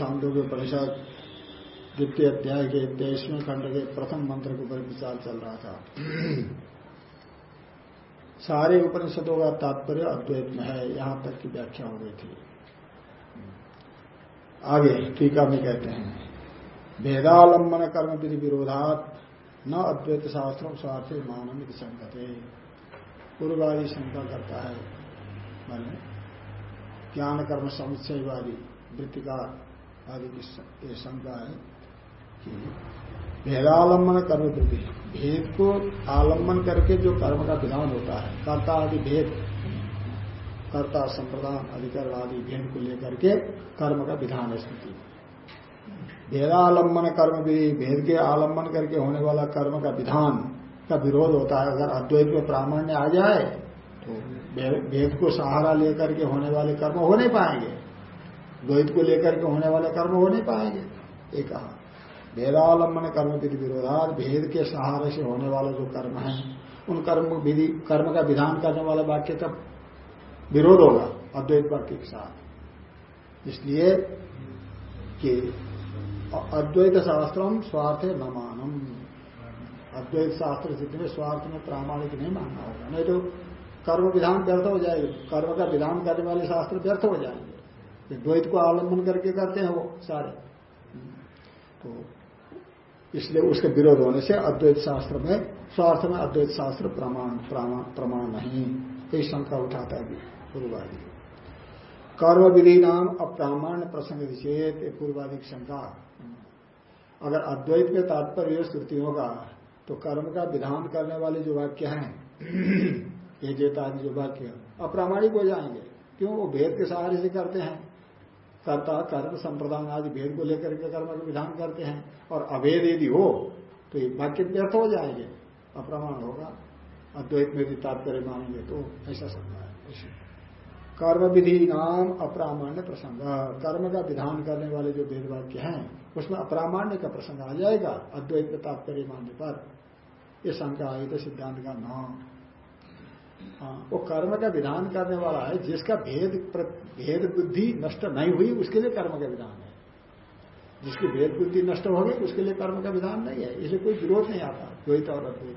छांदोग्य परिषद द्वितीय अध्याय के तेईसवें खंड के प्रथम मंत्र के ऊपर विचार चल रहा था। सारे उपनिषदों का तात्पर्य अद्वैत में है, यहाँ तक की व्याख्या हो गई थी। आगे टीका में कहते हैं, भेदालंबन कर्म विधि विरोधात न अद्वैत शास्त्रों स्वार्थे मानव संगते। पूर्वादी शंका करता है, मैंने, ज्ञान कर्म समुच्चयवादी वृत्तिका आदि की शंका है कि भेदालंबन कर्म वृद्धि भेद को आलंबन करके जो कर्म का विधान होता है, कर्ता आदि भेद, कर्ता संप्रदान, अधिकरण आदि भेद को लेकर के कर्म का विधान है स्थिति भेदालंबन कर्म विधि भेद के आलंबन करके होने वाला कर्म का विधान का विरोध होता है। अगर अद्वैत में प्रामाण्य आ जाए तो भेद को सहारा लेकर के होने वाले कर्म हो नहीं पाएँगे। द्वैत को लेकर के होने वाले कर्म हो नहीं पाएँगे। ये कहा। भेदालंबन कर्म विधि विरोधात, भेद के सहारे से होने वाला जो कर्म है, उन कर्म विधि, कर्म का विधान करने वाले वाक्य का विरोध होगा अद्वैत वाक्य के साथ। इसलिए कि अद्वैत शास्त्रम स्वार्थ न मानम। अद्वैत शास्त्र जितने स्वार्थ में प्रामाणिक नहीं मानना होगा। नहीं तो कर्म विधान व्यर्थ हो जाएगा। कर्म का विधान करने वाले शास्त्र व्यर्थ हो जाएँगे। द्वैत को आलंबन करके करते हैं वो सारे। तो इसलिए उसके विरोध होने से अद्वैत शास्त्र में स्वार्थ में अद्वैत शास्त्र प्रमाण प्रमाण नहीं। यही शंका उठाता है पूर्वादि। कर्म विधि नाम अप्रामाण्य प्रसंग चेत पूर्वादि शंका। अगर अद्वैत में तात्पर्य श्रुतियों का तो कर्म का विधान करने वाले जो वाक्य हैं, ये जेता जो वाक्य, अप्रामाणिक हो जाएँगे। क्यों? वो भेद के सहारे से करते हैं। कर्ता, कर्म, संप्रदान आदि भेद को लेकर के कर्म का विधान करते हैं। और अभेद यदि हो तो ये वाक्य व्यर्थ हो जाएँगे। अप्रमाण होगा। अद्वैत में भी तात्पर्य मानेंगे तो ऐसा सकता है। कर्म विधि नाम अप्रामाण्य प्रसंग। कर्म का विधान करने वाले जो वेद वाक्य हैं, उसमें अप्रामाण्य का प्रसंग आ जाएगा, अद्वैत में तात्पर्य मानने पर। यह शंका आई तो सिद्धांत का नाम। वो कर्म का विधान करने वाला है, जिसका भेद भेद बुद्धि नष्ट नहीं हुई, उसके लिए कर्म का विधान है। जिसकी भेद बुद्धि नष्ट हो गई, उसके लिए कर्म का विधान नहीं है। इसे कोई विरोध नहीं आता, द्वैत और अद्वैत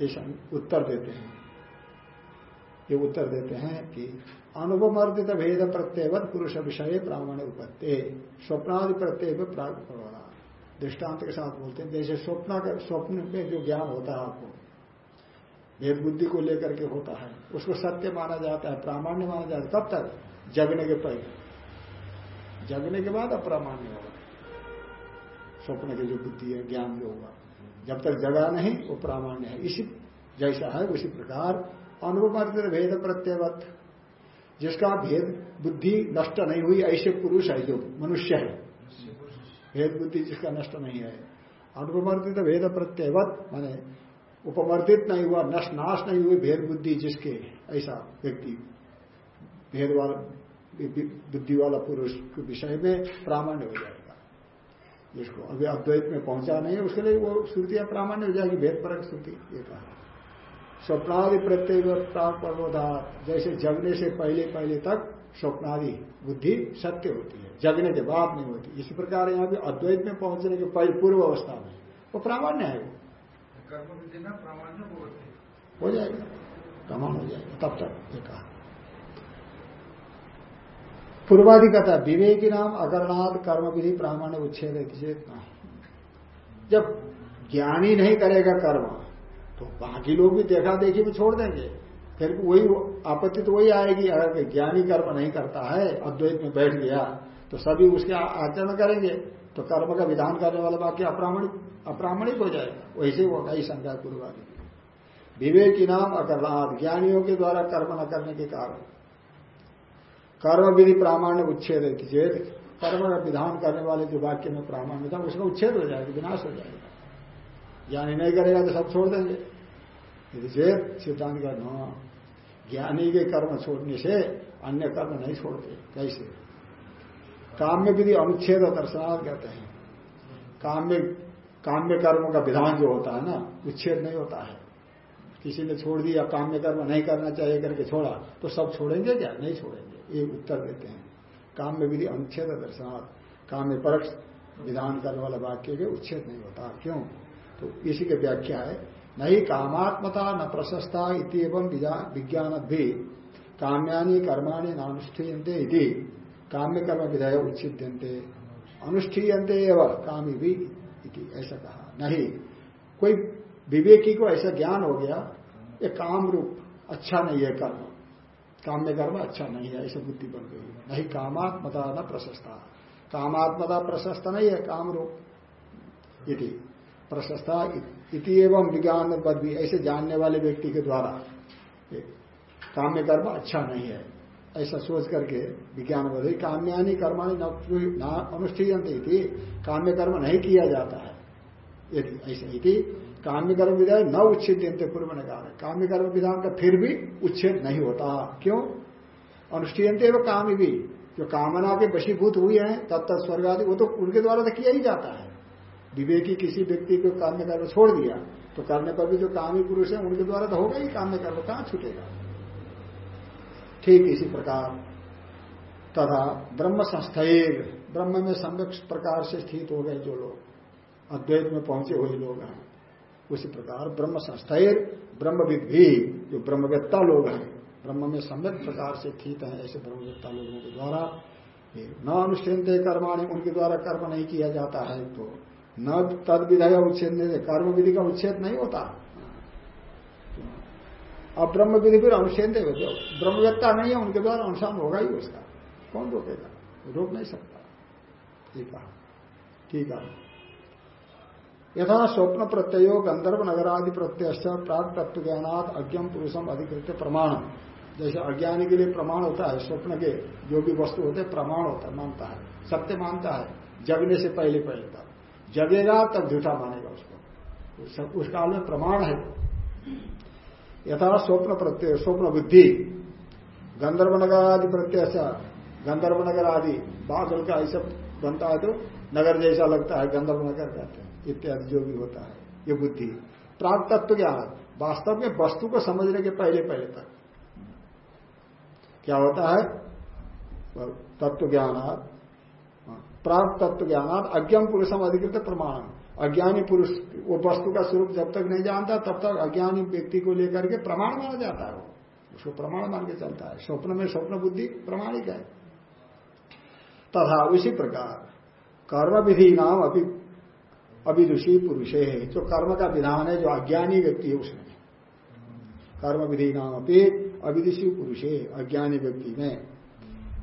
में। उत्तर देते हैं। ये उत्तर देते हैं कि अनुभवमर्दित भेद प्रत्ययवत पुरुष विषय ब्राह्मण उपत्य स्वप्नादि प्रत्यय प्राप्त दृष्टांत के साथ बोलते हैं, जैसे स्वप्न स्वप्न में जो ज्ञान होता है आपको भेद बुद्धि को लेकर के होता है। उसको सत्य माना जाता है प्रामाण्य माना जाता है। तब तक जगने के पहले। जगने के बाद अप्रामाण्य होगा। स्वप्न की जो बुद्धि है ज्ञान जो होगा। जब तक जगा नहीं वो प्रामाण्य है। इसी जैसा है उसी प्रकार अनुभवमर्दित भेद प्रत्यवत। जिसका भेद बुद्धि नष्ट नहीं हुई ऐसे पुरुष है जो मनुष्य है। भेद बुद्धि जिसका नष्ट नहीं है। अनुभवमर्दित भेद प्रत्यवत माने उपमर्दित नहीं हुआ नष्ट नाश नहीं हुई भेद बुद्धि जिसके, ऐसा व्यक्ति, भेद वाला, बुद्धि वाला पुरुष के विषय में प्रामाण्य हो जाएगा। जिसको अभी अद्वैत में पहुँचा नहीं है, उसके लिए वो श्रुतियाँ प्रामाण्य हो जाएगी, भेद परक श्रुति, ये कहा। स्वप्नादि प्रत्यय प्राप्ता जैसे जगने से पहले पहले तक स्वप्नादि बुद्धि सत्य होती है, जगने के बाद नहीं होती। इसी प्रकार यहाँ भी अद्वैत में पहुँचने के पूर्व अवस्था में, वो प्रामाण्य है वो। हो। जाएगा। प्रमाण हो जाएगा। तब तक ये कहा। पूर्वादि कहता विवेकी नाम अगरनाथ कर्म विधि प्रामाण्य उच्छेद जब ज्ञानी नहीं करेगा कर्म तो बाकी लोग भी देखा देखी में छोड़ देंगे। फिर वही आपत्ति तो वही आएगी। अगर ज्ञानी कर्म नहीं करता है, अद्वैत में बैठ गया तो सभी उसके आचरण करेंगे। तो कर्म का विधान करने वाला वाक्य अप्रामणिक अप्रामणिक हो जाएगा वैसे वो कई शंका पूर्वादि विवेक नाम अकरणाद ज्ञानियों के द्वारा कर्म न करने के कारण। कर्म विधि प्रामाण्य उच्छेद कर्म का विधान करने वाले जो वाक्य में प्रामाण्य था उसका उच्छेद हो जाएगा, विनाश हो जाएगा। ज्ञानी नहीं करेगा तो सब छोड़ देंगे। यदि सिद्धांत का न, ज्ञानी के कर्म छोड़ने से अन्य कर्म नहीं छोड़ते, कैसे? काम्य विधि अनुच्छेद दर्शनार्थ कहते हैं। काम्य काम्य कर्मों का विधान जो होता है ना उच्छेद नहीं होता है। किसी ने छोड़ दिया काम्य कर्म नहीं करना चाहिए करके छोड़ा तो सब छोड़ेंगे क्या? नहीं छोड़ेंगे। ये उत्तर देते हैं। काम्य विधि अनुच्छेद दर्शनार्थ। काम्य परक्ष विधान करने वाला वाक्य के उच्छेद नहीं होता। क्यों? तो इसी के व्याख्या है, नहीं कामात्मता न प्रशस्ता एवं विज्ञान भी काम्यानि कर्माणि नानुष्ठीयते इति। काम्य कर्म विधेय उच्छिद्यंते अनुष्ठीयते एवं कामी भी ऐसा कहा। नहीं, कोई विवेकी को ऐसा ज्ञान हो गया, ये काम रूप अच्छा नहीं है कर्म। काम्य कर्म अच्छा नहीं है, ऐसा बुद्धि बन गई नहीं, कामात्मता न प्रशस्ता। कामात्मता प्रशस्त नहीं है काम रूप इति। प्रशस्ता इति एवं विज्ञान पद भी ऐसे जानने वाले व्यक्ति के द्वारा। काम्य कर्म अच्छा नहीं है। ऐसा सोच करके विज्ञान बोध काम्यानी कर्माणी न अनुष्ठीयंते काम्य कर्म नहीं किया जाता है। यदि ऐसा ही काम्य कर्म विधान न उच्छेद पूर्व ने कहा काम्य कर्म विधान का फिर भी उच्छेद नहीं होता। क्यों? अनुष्ठीयंते वो काम भी। जो कामना के वशीभूत हुए हैं तब तक स्वर्ग आदि वो तो उनके द्वारा तो किया ही जाता है। विवेकी किसी व्यक्ति को काम्य कर्म छोड़ दिया तो करने पर भी जो कामी पुरुष है, उनके द्वारा तो होगा ही काम्य कर्म। कहाँ छूटेगा? ठीक इसी प्रकार। तथा ब्रह्म संस्थैर ब्रह्म में सम्यक प्रकार से स्थित हो गए जो लोग, अद्वैत में पहुँचे हुए लोग हैं, उसी प्रकार ब्रह्म संस्थैर ब्रह्मविद भी, जो ब्रह्मवेत्ता लोग हैं, ब्रह्म में सम्यक प्रकार से स्थित हैं, ऐसे ब्रह्मवेत्ता लोगों के द्वारा। न अनुष्ठित कर्माणी, उनके द्वारा कर्म नहीं किया जाता है तो न तद विधेय उच्छेद कर्म विधि का उच्छेद नहीं होता। अब ब्रह्म विधि फिर अनुच्छेद जो ब्रह्मवेत्ता नहीं है, उनके द्वारा अनुसार होगा ही उसका। कौन रोकेगा? रोक नहीं सकता। ठीक है। ठीक है। यथा स्वप्न प्रत्ययो गंधर्व नगरादि प्रत्यय प्राग तत्व ज्ञानात अज्ञम पुरुषम अधिकृत प्रमाण जैसे अज्ञानी के लिए प्रमाण होता है, स्वप्न के जो भी वस्तु होते हैं, प्रमाण होता है, मानता है। सत्य मानता है। जगने से पहले पहले तक। जगेगा तब झूठा मानेगा उसको। उस काल में प्रमाण है यथा स्वप्न प्रत्यय स्वप्न बुद्धि गंधर्व नगर आदि प्रत्यय गंधर्व नगर आदि बादल का ऐसा बनता है तो नगर जैसा लगता है गंधर्व नगर कहते हैं। इत्यादि जो भी होता है, ये बुद्धि। प्राप्त तत्व ज्ञान, वास्तव में वस्तु को समझने के पहले पहले तक। क्या होता है? तत्व ज्ञान प्राप्त तत्व ज्ञान अज्ञम पुरुषम अधिकृत प्रमाण अज्ञानी पुरुष वो वस्तु का स्वरूप जब तक नहीं जानता, तब तक अज्ञानी व्यक्ति को लेकर के प्रमाण माना जाता है वो। उसको प्रमाण मान के चलता है। स्वप्न में स्वप्न बुद्धि प्रमाणिक है। तथा उसी प्रकार कर्म विधि नाम अभी, अभिदुषी पुरुष है जो कर्म का विधान है, जो अज्ञानी व्यक्ति है, उसमें। कर्म विधि नाम अभी अभिदुषी पुरुष, अज्ञानी व्यक्ति में।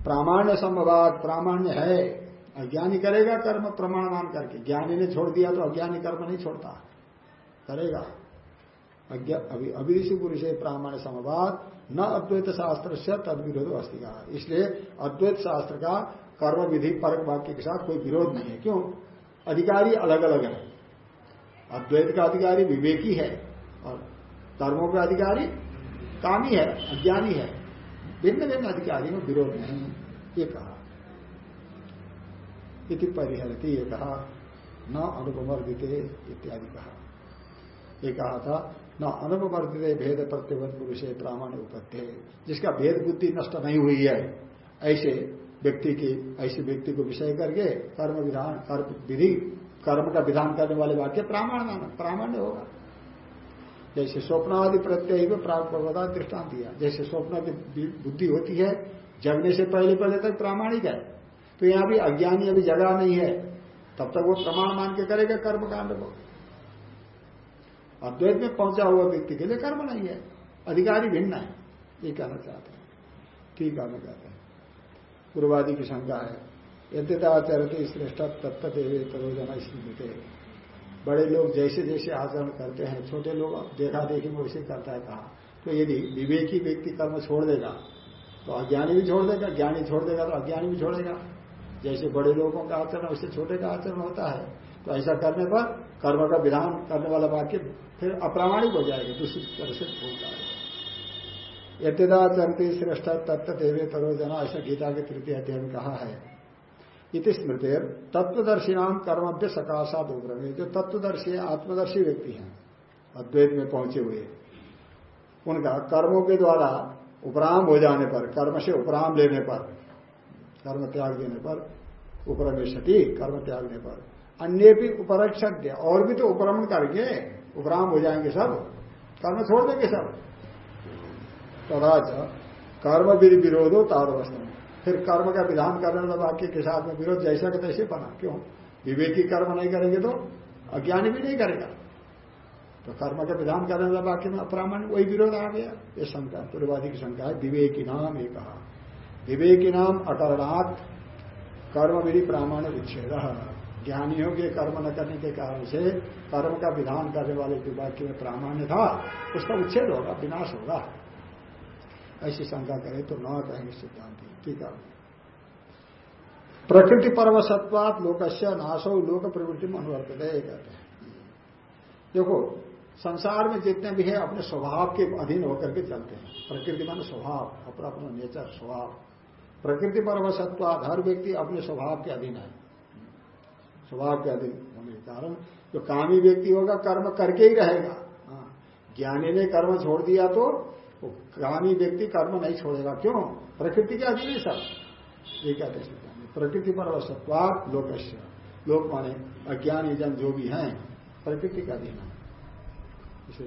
प्रामाण्य संभवाद प्रामाण्य है। अज्ञानी करेगा कर्म प्रमाण मान करके। ज्ञानी ने छोड़ दिया तो अज्ञानी कर्म नहीं छोड़ता। करेगा। अभी अभिषि पुरुष प्रामाण्य समवाद, न अद्वैत शास्त्र से तद विरोध अस्थिका इसलिए अद्वैत शास्त्र का कर्म विधि परक वाक्य के साथ कोई विरोध नहीं है। क्यों? अधिकारी अलग अलग है। अद्वैत का अधिकारी विवेकी है और कर्मों का अधिकारी कामी है, अज्ञानी है। भिन्न भिन्न अधिकारी में विरोध नहीं ये कहा। इति परिहरती ये कहा न अनुपमर्दित इत्यादि कहा ये कहा था न अनुपमर्दित भेद प्रत्यवत पुरुष प्रामाण्य उपत्य जिसका भेद बुद्धि नष्ट नहीं हुई है, ऐसे व्यक्ति की, ऐसे व्यक्ति को विषय करके कर्म विधान, कर्म विधि, कर्म का विधान करने वाले वाक्य प्रामाण प्रामाण्य होगा। जैसे स्वप्नादि प्रत्यय को प्राप्त दृष्टांत दिया। जैसे स्वप्न की बुद्धि होती है, जगने से पहले पहले तक प्रामाणिक है। तो यहाँ भी अज्ञानी अभी जगह नहीं है। तब तक वो प्रमाण मान के करेगा कर्म कांड को। अद्वैत में पहुँचा हुआ व्यक्ति के लिए कर्म नहीं है। अधिकारी भिन्न है, ये कहना चाहते हैं। ठीक है कहते हैं। पूर्वादि की शंका है। यद्यताचरती श्रेष्ठ तत्व देवे तरोजना स्मृति बड़े लोग जैसे जैसे आचरण करते हैं, छोटे लोग देखा देखी में वैसे करता है कहा। तो यदि विवेकी व्यक्ति कर्म छोड़ देगा तो अज्ञानी भी छोड़ देगा, ज्ञानी छोड़ देगा तो अज्ञानी भी छोड़ेगा जैसे बड़े लोगों का आचरण, वैसे छोटे का आचरण होता है। तो ऐसा करने पर कर्म का विधान करने वाला वाक्य फिर अप्रामाणिक हो जाएगा, दूसरी तरह से भूल जाएगा। यद्यदाचरती श्रेष्ठ तत्व देवे तरोजना ऐसा गीता के तृतीय अध्याय में कहा है। इति स्मृति तत्वदर्शी नाम कर्मभ्य सकाशात उग्रमे जो तत्वदर्शी आत्मदर्शी व्यक्ति हैं, अद्वैत में पहुँचे हुए। उनका कर्मों के द्वारा उपराम हो जाने पर, कर्म से उपराम लेने पर कर्म त्याग देने पर उपरमेशति कर्म त्यागने पर अन्य भी उपरक्षक और भी तो उपरमण करके उपराम हो जाएँगे सब, कर्म छोड़ देंगे सब। तथा कर्म विधि विरोधो तारवस्था फिर कर्म का विधान करने वाला वाक्य के साथ में विरोध जैसा कि तैसे बना, क्यों? विवेकी कर्म नहीं करेंगे तो अज्ञानी भी नहीं करेगा। तो कर्म का विधान करने वाला वाक्य में अप्रामाण्य वही विरोध आ गया। ये शंका पूर्वादि की शंका है, विवेकी नाम ये कहा। विवेकी नाम अकरणात् कर्म विधि प्रामाण्य उच्छेद ज्ञानियों के कर्म न करने के कारण से कर्म का विधान करने वाले वाक्य में प्रामाण्य था, उसका उच्छेद होगा, विनाश होगा। ऐसी शंका करें तो न कहेंगे सिद्धांत। ठीक है। प्रकृति परवशत्वात लोकस्य नाशो लोक प्रवृत्ति में अनुवर्त कहते हैं। देखो, संसार में जितने भी है, अपने स्वभाव के अधीन होकर के चलते हैं। प्रकृति मान स्वभाव अपना अपना नेचर, स्वभाव। प्रकृति परवशत्वाद हर व्यक्ति अपने स्वभाव के अधीन है। स्वभाव के अधीन होने के कारण जो कामी व्यक्ति होगा, कर्म करके ही रहेगा। हाँ। ज्ञानी ने कर्म छोड़ दिया तो कामी व्यक्ति कर्म नहीं छोड़ेगा। क्यों? प्रकृति के अधीन है सब। ये कहते हैं प्रकृति पर परवशत्वाद लोकस्य। लोक माने अज्ञानी जन जो भी हैं, प्रकृति का अधीन है।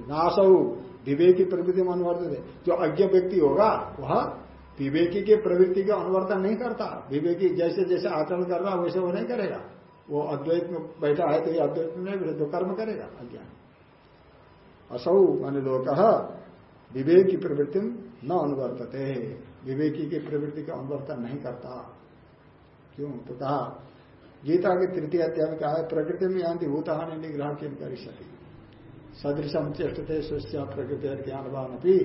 नाश विवेकी प्रकृति में अनुवर्तित जो अज्ञ व्यक्ति होगा, वह विवेकी के प्रवृत्ति का अनुवर्तन नहीं करता। विवेकी जैसे जैसे आचरण कर रहा, वैसे वो नहीं करेगा। वो अद्वैत में बैठा है तो ये अद्वैत में नहीं तो कर्म करेगा, अज्ञान। असौ मान लोग की प्रवृत्ति न अनुवर्तते। विवेकी की प्रवृत्ति का अनुवर्तन नहीं करता। क्यों? तो कहा, गीता के तृतीय अध्याय में कहा है, प्रकृति में यहाँ भूतहानि निग्रह किम कर सकती सदृशम चेष्टते स्वस्थ प्रकृति ज्ञानवान भी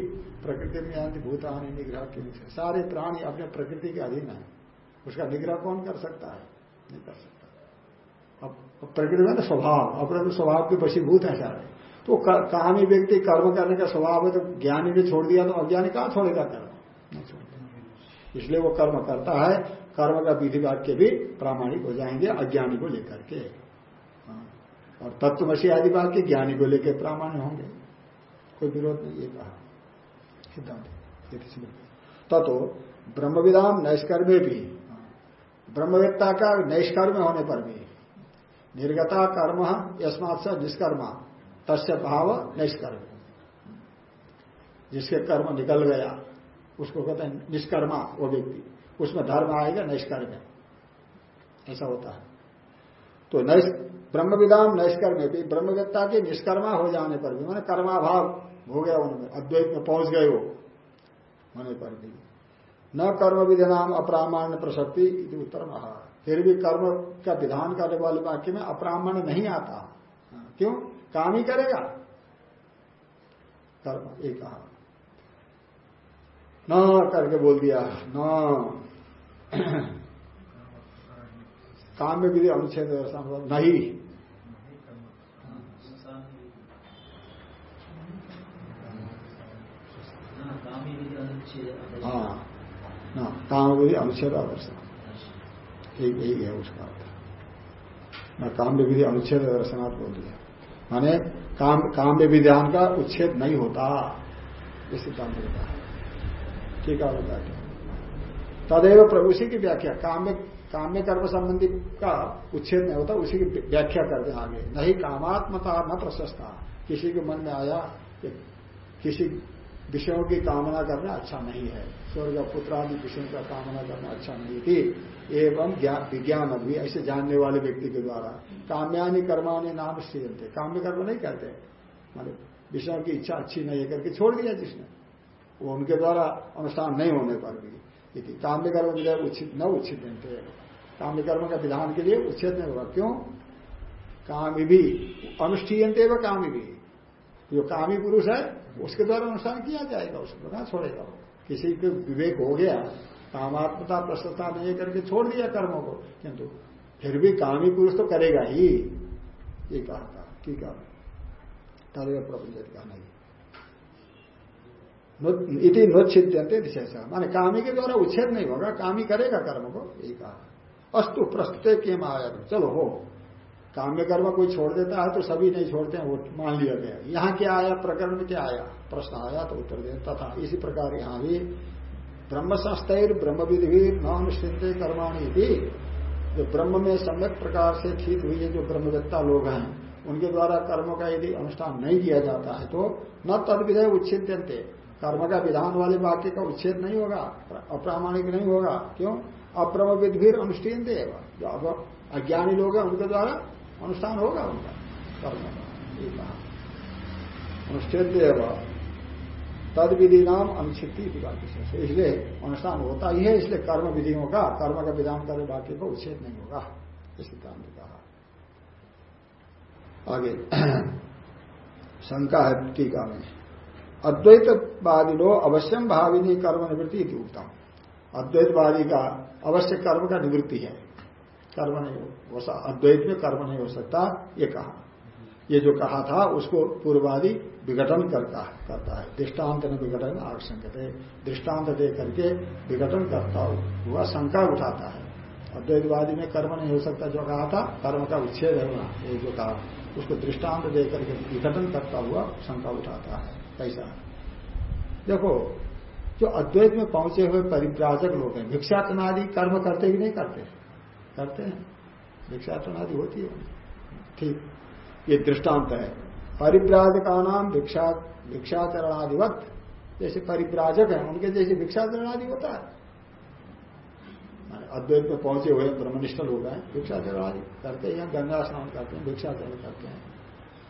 प्रकृति में यहाँ भूतहानि निग्रह किम सारे प्राणी अपने प्रकृति के अधीन है। उसका निग्रह कौन कर सकता है? नहीं कर सकता। अब प्रकृति में ना स्वभाव, अपने तो स्वभाव के वशीभूत है सारे। तो कहानी व्यक्ति कर्म करने का स्वभाव है तो ज्ञानी ने छोड़ दिया तो अज्ञानी कहाँ छोड़ेगा कर्म? नहीं छोड़ता इसलिए वो कर्म करता है, कर्म का विधि वाक्य भी प्रामाणिक हो जाएँगे, अज्ञानी को लेकर के। और तत्वमसी आदि वाक्य ज्ञानी को लेकर प्रामाण्य होंगे। कोई विरोध नहीं, ये कहा। सिद्धांत ततो ब्रह्मविदाम नैष्कर्मे भी। ब्रह्मवेत्ता का नैष्कर्म होने पर भी। निर्गता कर्म, यस्मात से निष्कर्मा। तस्य भाव नैष्कर्म। जिसके कर्म निकल गया, उसको कहते हैं निष्कर्मा वो व्यक्ति। उसमें धर्म आएगा, नैष्कर्म। ऐसा होता है। तो ब्रह्म विधान नैष्कर्म भी ब्रह्मविद्ता के निष्कर्मा हो जाने पर भी मैंने कर्माभाव हो गया उनमें अद्वैत में पहुँच गए वो होने पर भी। न कर्म विधि नाम अप्रामाण्य प्रसक्ति उत्तर महा फिर भी कर्म का विधान करने वाले वाक्य में अप्रामाण्य नहीं आता। हाँ, क्यों? काम ही करेगा। कर्म एक कहा। न करके बोल दिया। न। काम में विधि अनुच्छेद मतलब नहीं। हाँ काम विधि अनुच्छेद दर्शन एक यही है उसका अर्थ। न काम में विधि अनुच्छेद दर्शनाथ बोल दिया। माने, काम काम में विधान का उच्छेद नहीं होता। ये सिद्धांत होता है ठीक है तदेव प्रभु उसी की व्याख्या। काम में काम में कर्म संबंधी का उच्छेद नहीं होता, उसी की व्याख्या करते आगे। नहीं, कामात्मता न प्रशस्ता। किसी के मन में आया कि किसी विषयों की कामना करना अच्छा नहीं है। स्वर्ग पुत्र आदि विषयों का कामना करना अच्छा नहीं थी। एवं विज्ञान भी, ऐसे जानने वाले व्यक्ति के द्वारा। काम्यानि कर्मानि नाम थे काम्य कर्म नहीं करते। मान विषयों की इच्छा अच्छी नहीं है करके छोड़ दिया जिसने। वो उनके द्वारा अनुष्ठान नहीं होने पर भी। काम्य कर्म उचित न उचित काम्य कर्म का विधान के लिए उच्छेद नहीं होगा। क्यों? कामी भी अनुष्ठीयते व कामी भी। जो कामी पुरुष है, उसके द्वारा अनुष्ठान किया जाएगा, उसको कहा छोड़ेगा। वो किसी को विवेक हो गया, कामात्मता प्रस्तुता नहीं करके छोड़ दिया कर्मों को, किंतु फिर भी कामी पुरुष तो करेगा ही। ये कहा था, ठीक है। का नहीं। इति नोच्छिद्यंते विशेष। माने कामी के द्वारा उच्छेद नहीं होगा, कामी करेगा कर्म को यही कहा। अस्तु प्रस्तुत के आया चलो, हो। काम्य कर्म कोई छोड़ देता है तो सभी नहीं छोड़ते हैं, वो मान लिया गया। यहाँ क्या आया? प्रकरण में क्या आया? प्रश्न आया तो उत्तर दे। तथा इसी प्रकार यहाँ भी ब्रह्म संस्थर ब्रह्म विधि न अनुष्ठित कर्माणी भी जो ब्रह्म में सम्यक प्रकार से ठीक हुई है, जो ब्रह्मवेत्ता लोग हैं, उनके द्वारा कर्म का यदि अनुष्ठान नहीं किया जाता है तो न तद विधेय उच्छिद्यंते कर्म का विधान वाले वाक्य का उच्छेद नहीं होगा, अप्रामाणिक नहीं होगा। क्यों? अब्रह्म विधि अनुष्ठीन देगा जो अज्ञानी लोग हैं, उनके द्वारा अनुष्ठान होगा उनका कर्म। का अनुष्ठेन देव। तद विधि नाम अनुच्छिति वाक्य इसलिए अनुष्ठान होता ही है, इसलिए कर्म विधियों का, कर्म का विधान करे वाक्य का उच्छेद नहीं होगा। इस सिद्धांत कहा। आगे। शंका है टीका में। अद्वैतवादी लो अवश्यम भाविनी कर्म निवृत्ति उत्तम अद्वैतवादी का अवश्य कर्म का निवृत्ति है। कर्म नहीं हो अद्वैत में कर्म नहीं हो सकता, ये कहा। ये जो कहा था, उसको पूर्वादि विघटन करता है करता है। दृष्टांत ने विघटन आशंकते दृष्टांत दे करके विघटन करता हुआ शंका उठाता है। अद्वैतवादी में कर्म नहीं हो सकता, जो कहा था, कर्म का उच्छेद है ये जो कहा। उसको दृष्टांत दे करके विघटन करता हुआ शंका उठाता है। कैसा देखो, जो अद्वैत में पहुँचे हुए परिव्राजक लोग हैं, भिक्षाटनादि कर्म करते ही नहीं करते। करते हैं। भिक्षाटन आदि होती है। ठीक। ये दृष्टांत है। परिव्राजका नाम भिक्षा भिक्षाचरण आदिवत जैसे परिव्राजक है, उनके जैसे भिक्षाचरण आदि होता है। अद्वैत में पहुँचे हुए ब्रह्मनिष्ठ लोग हैं भिक्षाचरण आदि करते हैं गंगा स्नान करते हैं, भिक्षाचरण करते हैं।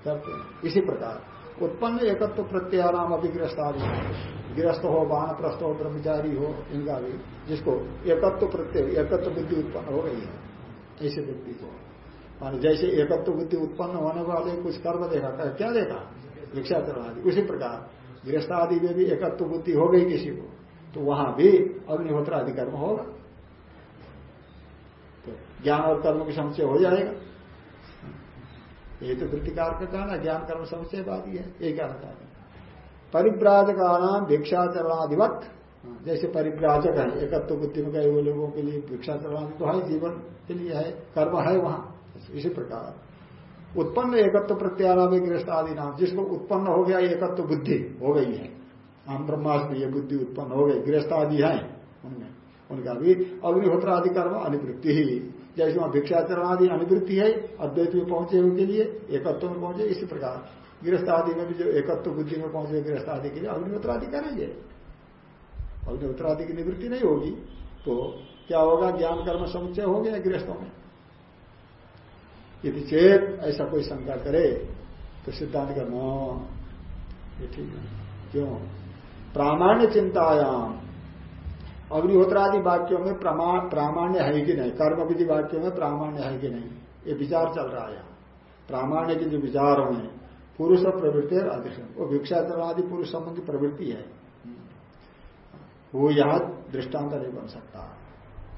करते हैं। इसी प्रकार। उत्पन्न एकत्व प्रत्याराम अभिग्रस्त आदि गृहस्थ हो प्रस्थ हो, ब्रह्मचारी हो, इनका भी, जिसको एकत्व प्रत्यय, एकत्व बुद्धि उत्पन्न हो गई है, ऐसे व्यक्ति को। मान जैसे एकत्व बुद्धि उत्पन्न होने वाले कुछ कर्म देखा क्या देखा भिक्षाचरण आदि। उसी प्रकार गृहस्थ आदि में भी एकत्व बुद्धि हो गई किसी को तो वहाँ भी अग्निहोत्र आदि कर्म होगा। तो ज्ञान और कर्म की समस्या हो जाएगा। ये तो वृत्तिकार का कहना, ज्ञान कर्म समस्या बात ही है ये कहना चाहते परिव्राजका नाम भिक्षाचरणाधिवत। जैसे परिव्राजक है, एकत्व बुद्धि में गए हुए लोगों के लिए भिक्षाचरणादि तो है, जीवन के लिए है, कर्म है वहाँ। इसी प्रकार। उत्पन्न एकत्व प्रत्याराम गृहस्थ आदि नाम, जिसको उत्पन्न हो गया एकत्व बुद्धि हो गई है। हम ब्रह्मास्म ये बुद्धि उत्पन्न हो गई गृहस्थ आदि है उनमें, उनका भी अग्निहोत्र आदि कर्म, अनिवृत्ति ही। जैसे वहाँ भिक्षाचरण आदि अनिवृत्ति है, अद्वैत में पहुँचे उनके लिए, एकत्व में पहुँचे, इसी प्रकार। गृहस्थ आदि में भी जो एकत्व बुद्धि में पहुँचे गृहस्थ आदि के लिए अग्निहोत्र आदि करेंगे अग्निहोत्र आदि की निवृत्ति नहीं होगी तो क्या होगा? ज्ञान, कर्म, समुच्चय हो गया गृहस्थों में। यदि चेत ऐसा कोई शंका करे तो सिद्धांत का नो ये ठीक है। क्यों? प्रामाण्य चिंतायाम। अग्निहोत्रादि वाक्यों में प्रमाण प्रामाण्य है कि नहीं? कर्म विधि वाक्यों में प्रामाण्य है कि नहीं? ये विचार चल रहा है यहाँ। प्रामाण्य के जो विचार हैं, पुरुष और प्रवृत्ति और अदृश्य वो भिक्षाचरण आदि पुरुष संबंधी प्रवृत्ति है। वो यहाँ दृष्टांत नहीं बन सकता।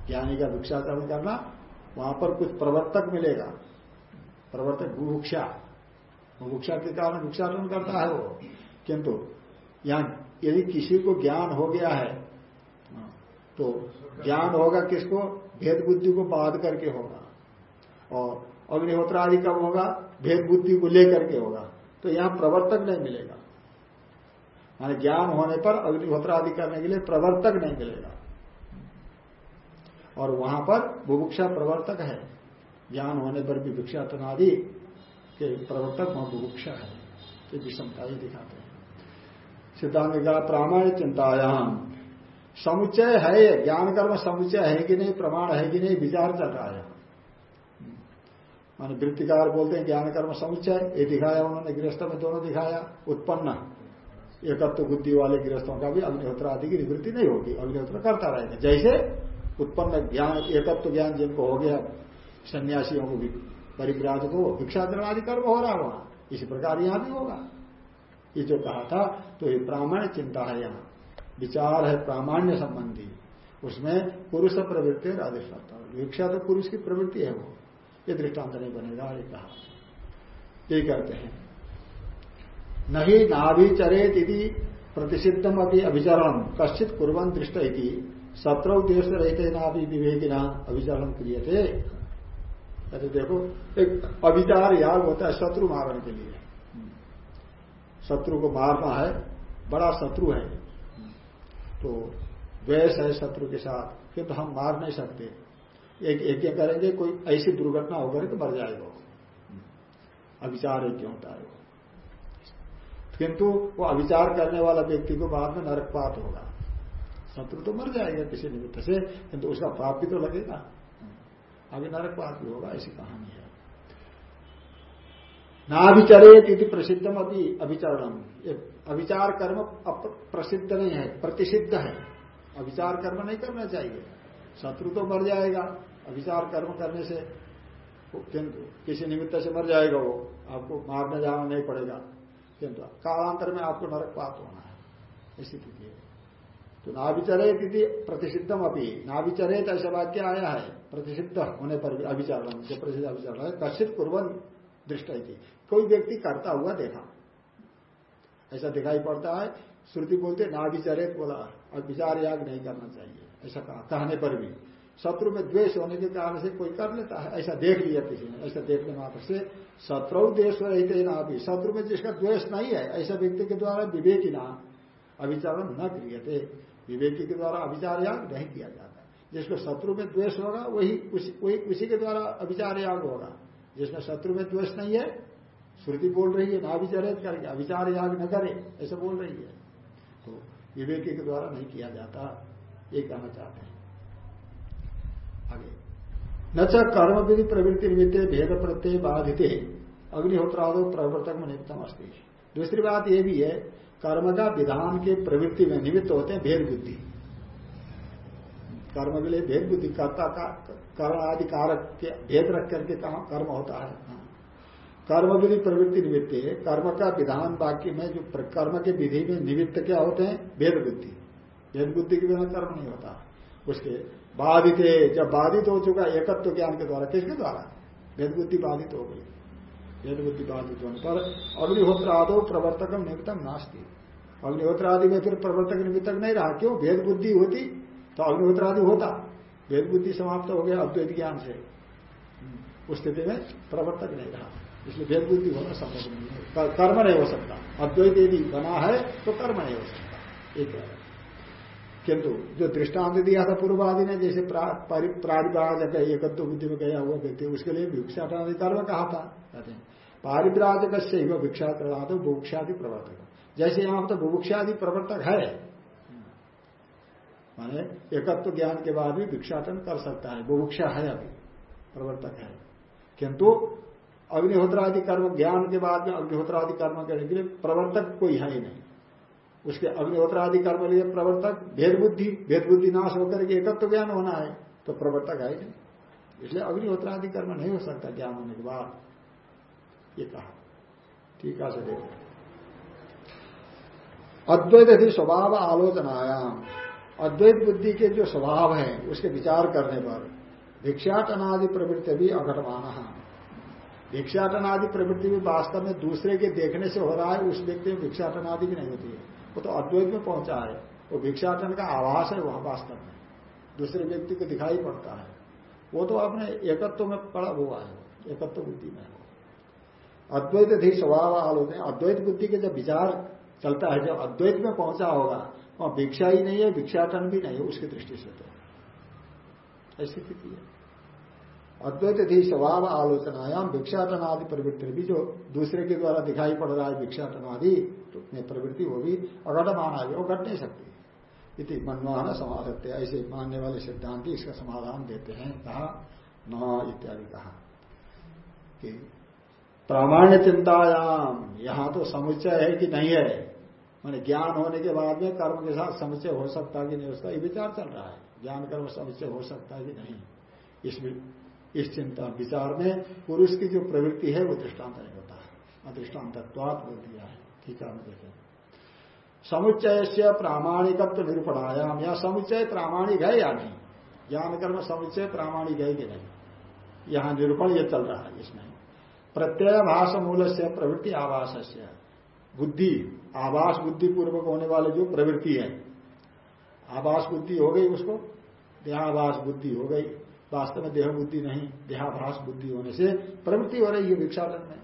ज्ञानी का भिक्षाचरण करना, वहाँ पर कुछ प्रवर्तक मिलेगा। प्रवर्तक बुभुक्षा। बुभुक्षा के कारण भिक्षाचरण करता है वो। किंतु, यहाँ यदि किसी को ज्ञान हो गया है तो ज्ञान होगा किसको? भेद बुद्धि को बाध करके होगा। और अग्निहोत्र आदि कब होगा? भेद बुद्धि को लेकर के होगा। तो यहाँ प्रवर्तक नहीं मिलेगा। माने ज्ञान होने पर अग्निहोत्र आदि करने के लिए प्रवर्तक नहीं मिलेगा। और वहाँ पर बुभुक्षा प्रवर्तक है। ज्ञान होने पर भी भिक्षा आदि के प्रवर्तक वहाँ बुभुक्षा है। विषमता ही दिखाते हैं। सिद्धांत का प्रामाणिक चिंतायाम समुच्चय है ज्ञान कर्म समुच्चय है कि नहीं, प्रमाण है कि नहीं, विचार चल रहा है। मान वृत्तिकार बोलते हैं, ज्ञान कर्म समुच्चय, ये दिखाया उन्होंने, गृहस्थ में दोनों दिखाया, उत्पन्न। एकत्व बुद्धि वाले गृहस्थों का भी अग्निहोत्र आदि की निवृत्ति नहीं होगी, अग्निहोत्र करता रहेगा। जैसे उत्पन्न ज्ञान, एकत्व ज्ञान जिनको हो गया, सन्यासियों को भी, परिव्राज को भिक्षाचरण आदि कर्म हो रहा वहाँ इसी प्रकार यहाँ भी होगा। ये जो कहा था तो ये प्रामाण्य चिंता है यहाँ। विचार है प्रामाण्य संबंधी, उसमें पुरुष प्रवृत्ति और अधिष्ठाता भिक्षा तो पुरुष की प्रवृत्ति है वो। ये दृष्टांत नहीं बनेगा, ये कहा। ये कहते हैं, नहीं नाभिचरेत यदि प्रतिषिद्धम अभी अभिचरण, कश्चित कुरन दृष्ट शत्रु देश रहते नाभि विवेकिना अभिचरण क्रिय थे कहते, देखो, एक अभिचार याग होता है शत्रु मारने के लिए। शत्रु को मारना है, बड़ा शत्रु है तो द्वेष है शत्रु के साथ, फिर तो हम मार नहीं सकते। एक यज्ञ करेंगे, कोई ऐसी दुर्घटना होकर तो मर जाएगा। अभिचार यज्ञ होता है। किंतु वो अभिचार करने वाला व्यक्ति को बाद में नरकपात होगा। शत्रु तो मर जाएगा किसी निमित्त से, किंतु उसका पाप भी तो लगेगा। आगे नरकपात भी होगा, ऐसी कहानी है। नाभिचरित प्रसिद्धम अभी अभिचरणम अभिचार कर्म प्रसिद्ध नहीं है, प्रतिषिद्ध है। अविचार कर्म नहीं करना चाहिए। शत्रु तो मर जाएगा। अविचार कर्म करने से किंतु किसी निमित्त से मर जाएगा वो, आपको मारने जाना नहीं पड़ेगा। किंतु कालांतर में आपको नरकपात होना है। ऐसी स्थिति है। तो नाभिचरे दीदी प्रतिषिद्धम अपनी नाभिचरेत ऐसा वाक्य आया है, प्रतिषिद्ध होने पर भी अभिचारण जो प्रसिद्ध अभिचारण है कश्चित पूर्वन दृष्ट कोई व्यक्ति करता हुआ देखा। ऐसा दिखाई पड़ता है। श्रुति बोलते नाभिचरेत बोला, और विचार याग नहीं करना चाहिए, ऐसा कहा, कहने पर भी। शत्रु में द्वेष होने के कारण से कोई कर लेता है, ऐसा देख लिया किसी ने, ऐसा देखने मात्र से। शत्रु देश रहते ना अभी शत्रु में जिसका द्वेष नहीं है, ऐसा व्यक्ति के द्वारा विवेकी ना अभिचारण न क्रिय विवेकी के द्वारा अभिचार याग नहीं किया जाता। जिसको शत्रु में द्वेष होगा, वही वही उसी के द्वारा अभिचार याग होगा। जिसमें शत्रु में द्वेष नहीं है श्रुति बोल रही है, ना अभिचारित करके अविचार याग न करे, ऐसे बोल रही है। तो विवेकी के द्वारा नहीं किया जाता, ये कहना चाहते हैं। आगे। न च कर्म विधि प्रवृत्ति निमित्त भेद प्रत्यय बाधित, अग्निहोत्रादो प्रवर्तक में निमित्तम अस्थित दूसरी बात यह भी है, कर्म का विधान के प्रवृत्ति में निमित्त होते हैं भेद बुद्धि। कर्म के लिए भेद बुद्धि, कर्ता का कर्म आदि कारक के, भेद रख करके कहा, कर्म होता हाँ। कर्म विधि प्रवृत्ति निमित्त है। कर्म का विधान वाक्य में जो कर्म के विधि में निमित्त क्या होते हैं? भेद बुद्धि। भेद बुद्धि के बिना कर्म नहीं होता। उसके बाधित जब बाधित हो चुका एकत्व ज्ञान के द्वारा, किसके द्वारा? भेद बुद्धि बाधित हो गई। भेद बुद्धि बाधित होने पर अग्निहोत्र आदो प्रवर्तक निमित्तम नास्ती। अग्निहोत्र आदि में फिर प्रवर्तक निमित्तक नहीं रहा। क्यों? भेद बुद्धि होती तो अग्निहोत्र आदि होता। भेद बुद्धि समाप्त हो गया अद्वैत ज्ञान से। उस स्थिति में प्रवर्तक नहीं रहा। इसलिए भेद बुद्धि होना संभव नहीं है। कर्म नहीं हो सकता। अद्वैत यदि बना है तो कर्म नहीं हो सकता। एक है किंतु जो दृष्टांत दिया था पूर्वादि ने, जैसे प्रारिभाजक एकत्व बुद्धि में गया हुआ व्यक्ति उसके लिए भिक्षाटनादि कर्म कहा था। कहते हैं पारिव्राजक से ही भिक्षा तो बुभुक्षादि प्रवर्तक। जैसे यहाँ तो बुभुक्षादि प्रवर्तक है। माने एकत्व ज्ञान के बाद भी भिक्षाटन कर सकता है। बुभुक्षा है अभी। प्रवर्तक है। किंतु अग्निहोत्रादि कर्म, ज्ञान के बाद में अग्निहोत्रादि कर्म करने के लिए प्रवर्तक कोई है ही नहीं। उसके अग्निहोत्र आदि कर्म लिए प्रवर्तक भेद बुद्धि भेद बुद्धि नाश होकर के एकत्व ज्ञान होना है तो प्रवर्तक है नहीं। इसलिए अग्निहोत्र आदि कर्म नहीं हो सकता ज्ञान होने के बाद। ये कहा। ठीक है से देखो। अद्वैत यदि स्वभाव आलोचनायाम। अद्वैत बुद्धि के जो स्वभाव है, उसके विचार करने पर भिक्षाटनादि प्रवृत्ति भी अघटमान भिक्षाटन आदि प्रवृत्ति भी वास्तव में दूसरे के देखने से हो रहा है, उस व्यक्ति में भिक्षाटन आदि भी नहीं होती है। वो तो अद्वैत में पहुँचा है। वो भिक्षाटन का आवास है वहाँ वास्तव में। दूसरे व्यक्ति को दिखाई पड़ता है। वो तो अपने एकत्व में पड़ा हुआ है। एकत्व बुद्धि में है अद्वैत अधिक स्वभाव आलोचना अद्वैत बुद्धि के जब विचार चलता है, जब अद्वैत में पहुँचा होगा, वहाँ भिक्षा ही नहीं है, भिक्षाटन भी नहीं है, उसकी दृष्टि से तो। ऐसी स्थिति है। अद्वैत स्वभाव आलोचनायाम भिक्षाटन आदि प्रवृत्ति भी जो दूसरे के द्वारा दिखाई पड़ रहा है भिक्षाटन आदि तो प्रवृत्ति वो भी अघटमान आदि, वो घट नहीं सकती। इति मनवाहन समाधत्य ऐसे मानने वाले सिद्धांत इसका समाधान देते हैं, कहा, न इत्यादि कहा। कि प्रामाण्य चिंतायाम यहाँ तो समुच्चय है कि नहीं है। मैंने ज्ञान होने के बाद में कर्म के साथ समुच्चय हो सकता कि नहीं उसका ये विचार चल रहा है। ज्ञान कर्म समुच्चय हो सकता है कि नहीं। इसमें इस चिंता विचार में पुरुष की जो प्रवृत्ति है, वो दृष्टांत नहीं होता है। अदृष्टान्तत्वात बोल दिया है। ठीक है देखें। समुच्चय से प्रामाणिकत्व निरूपणायाम। या समुच्चय प्रामाणिक है या नहीं? ज्ञान कर्म समुच्चय प्रामाणिक है कि नहीं? यहाँ निरूपण ये चल रहा है इसमें। प्रत्यय भाष मूल से प्रवृत्ति आवास से बुद्धि आवास बुद्धि पूर्वक होने वाले जो प्रवृत्ति है। आवास बुद्धि हो गई उसको देहावास बुद्धि हो गई। वास्तव में देह बुद्धि नहीं, देहाभास बुद्धि होने से प्रवृत्ति हो रही है भिक्षाटन में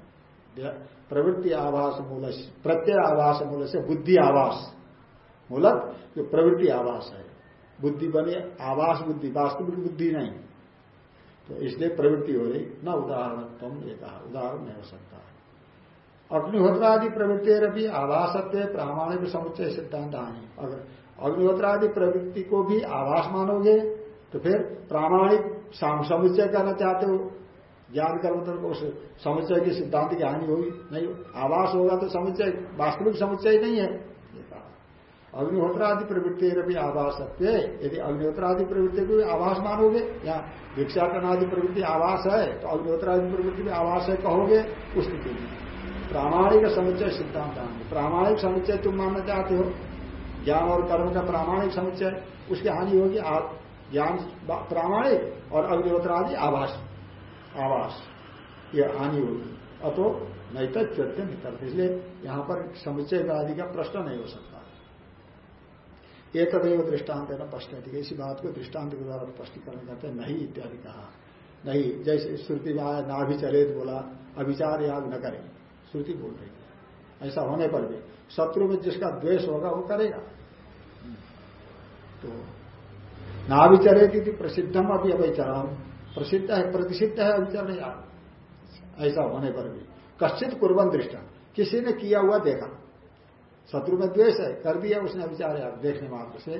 प्रवृत्ति आवास मूल प्रत्यय आवास मूल से बुद्धि आवास मूलक, जो प्रवृत्ति आवास है। बुद्धि बने आवास बुद्धि, वास्तविक बुद्धि नहीं। तो इसलिए प्रवृत्ति हो रही, न उदाहरण तुम ये कहा उदाहरण नहीं हो सकता। अग्निहोत्रादि प्रवृत्ति रही आवासत्व प्रामाणिक समुच्चय सिद्धांत हानि अगर अग्निहोत्रादि प्रवृत्ति को भी आवास मानोगे तो फिर प्रामाणिक समुच्चय करना चाहते हो, ज्ञान कर्म को समुच्चय की सिद्धांत की हानि होगी, नहीं आवास होगा तो समुच्चय, वास्तविक समुच्चय नहीं है। अग्निहोत्रादि प्रवृत्ति भी आवास सत्य यदि अग्निहोत्रादि प्रवृत्ति को आवास मानोगे, या भिक्षाटनादि प्रवृत्ति आवास है तो अग्निहोत्रादि प्रवृत्ति भी आवास है कहोगे, उस स्थिति में। प्रामाणिक समुच्चय सिद्धांत आएँगे प्रामाणिक समुच्चय तुम मानना चाहते हो? ज्ञान और कर्म का प्रामाणिक समुच्चय, उसकी हानि होगी ज्ञान प्रामाणिक और अग्निहोत्रादि आवास आवास ये हानि होगी। अतो नैतक चर्चा इसलिए यहाँ पर समुच्चय आदि का प्रश्न नहीं हो सकता। एक तदेव दृष्टांत है ना स्पष्ट इसी बात को दृष्टांत के द्वारा स्पष्टीकरण करते नहीं इत्यादि कहा। नहीं, जैसे श्रुति में आया ना भी चले तो बोला अभिचार याग न करें। श्रुति बोल रही है। ऐसा होने पर भी शत्रु में जिसका द्वेष होगा, वो करेगा। तो ना विचरे थी प्रसिद्धम अभी अभिचरण प्रसिद्ध है प्रतिसिद्ध है अभिचरण याग ऐसा होने पर भी। कश्चित कुर्बन दृष्टा। किसी ने किया हुआ देखा। शत्रु में द्वेष है, कर दिया उसने विचार है देखने मात्र से।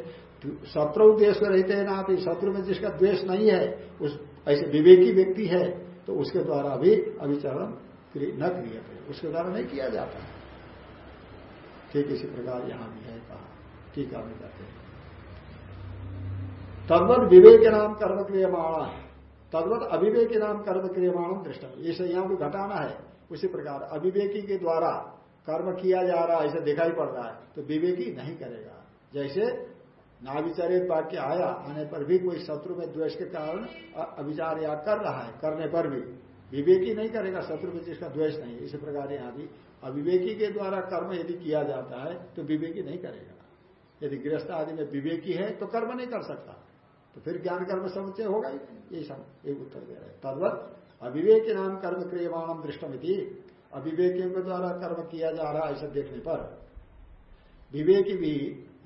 शत्रु द्वेष में रहते हैं ना अभी शत्रु में जिसका द्वेष नहीं है, उस, ऐसे विवेकी व्यक्ति है तो उसके द्वारा भी अभिचरण न क्रिय उसके द्वारा नहीं किया जाता। ठीक इसी प्रकार यहाँ भी है कहा। ठीक है कहते हैं। तद्वत विवेक नाम कर्म क्रियमाण तद्वत अविवेकी नाम कर्म क्रियमाण दृष्ट इसे यहाँ को घटाना है, उसी प्रकार अविवेकी के द्वारा कर्म किया जा रहा है, ऐसे दिखाई पड़ रहा है तो विवेकी नहीं करेगा। जैसे नाविचारित वाक्य आया, आने पर भी कोई शत्रु में द्वेष के कारण अभिचार या कर रहा है, करने पर भी। विवेकी नहीं करेगा, शत्रु में जिसका द्वेष नहीं इसी प्रकार यहाँ भी अविवेकी के द्वारा कर्म यदि किया जाता है तो विवेकी नहीं करेगा। यदि गृहस्थ आदि में विवेकी है तो कर्म नहीं कर सकता। तो फिर ज्ञान कर्म समुचय होगा ही। नहीं यही एक उत्तर दे रहे तद्वत, अविवेकी नाम कर्म क्रियमाणम दृष्टमिति। अविवेकियों के द्वारा कर्म किया जा रहा है ऐसा देखने पर, विवेकी भी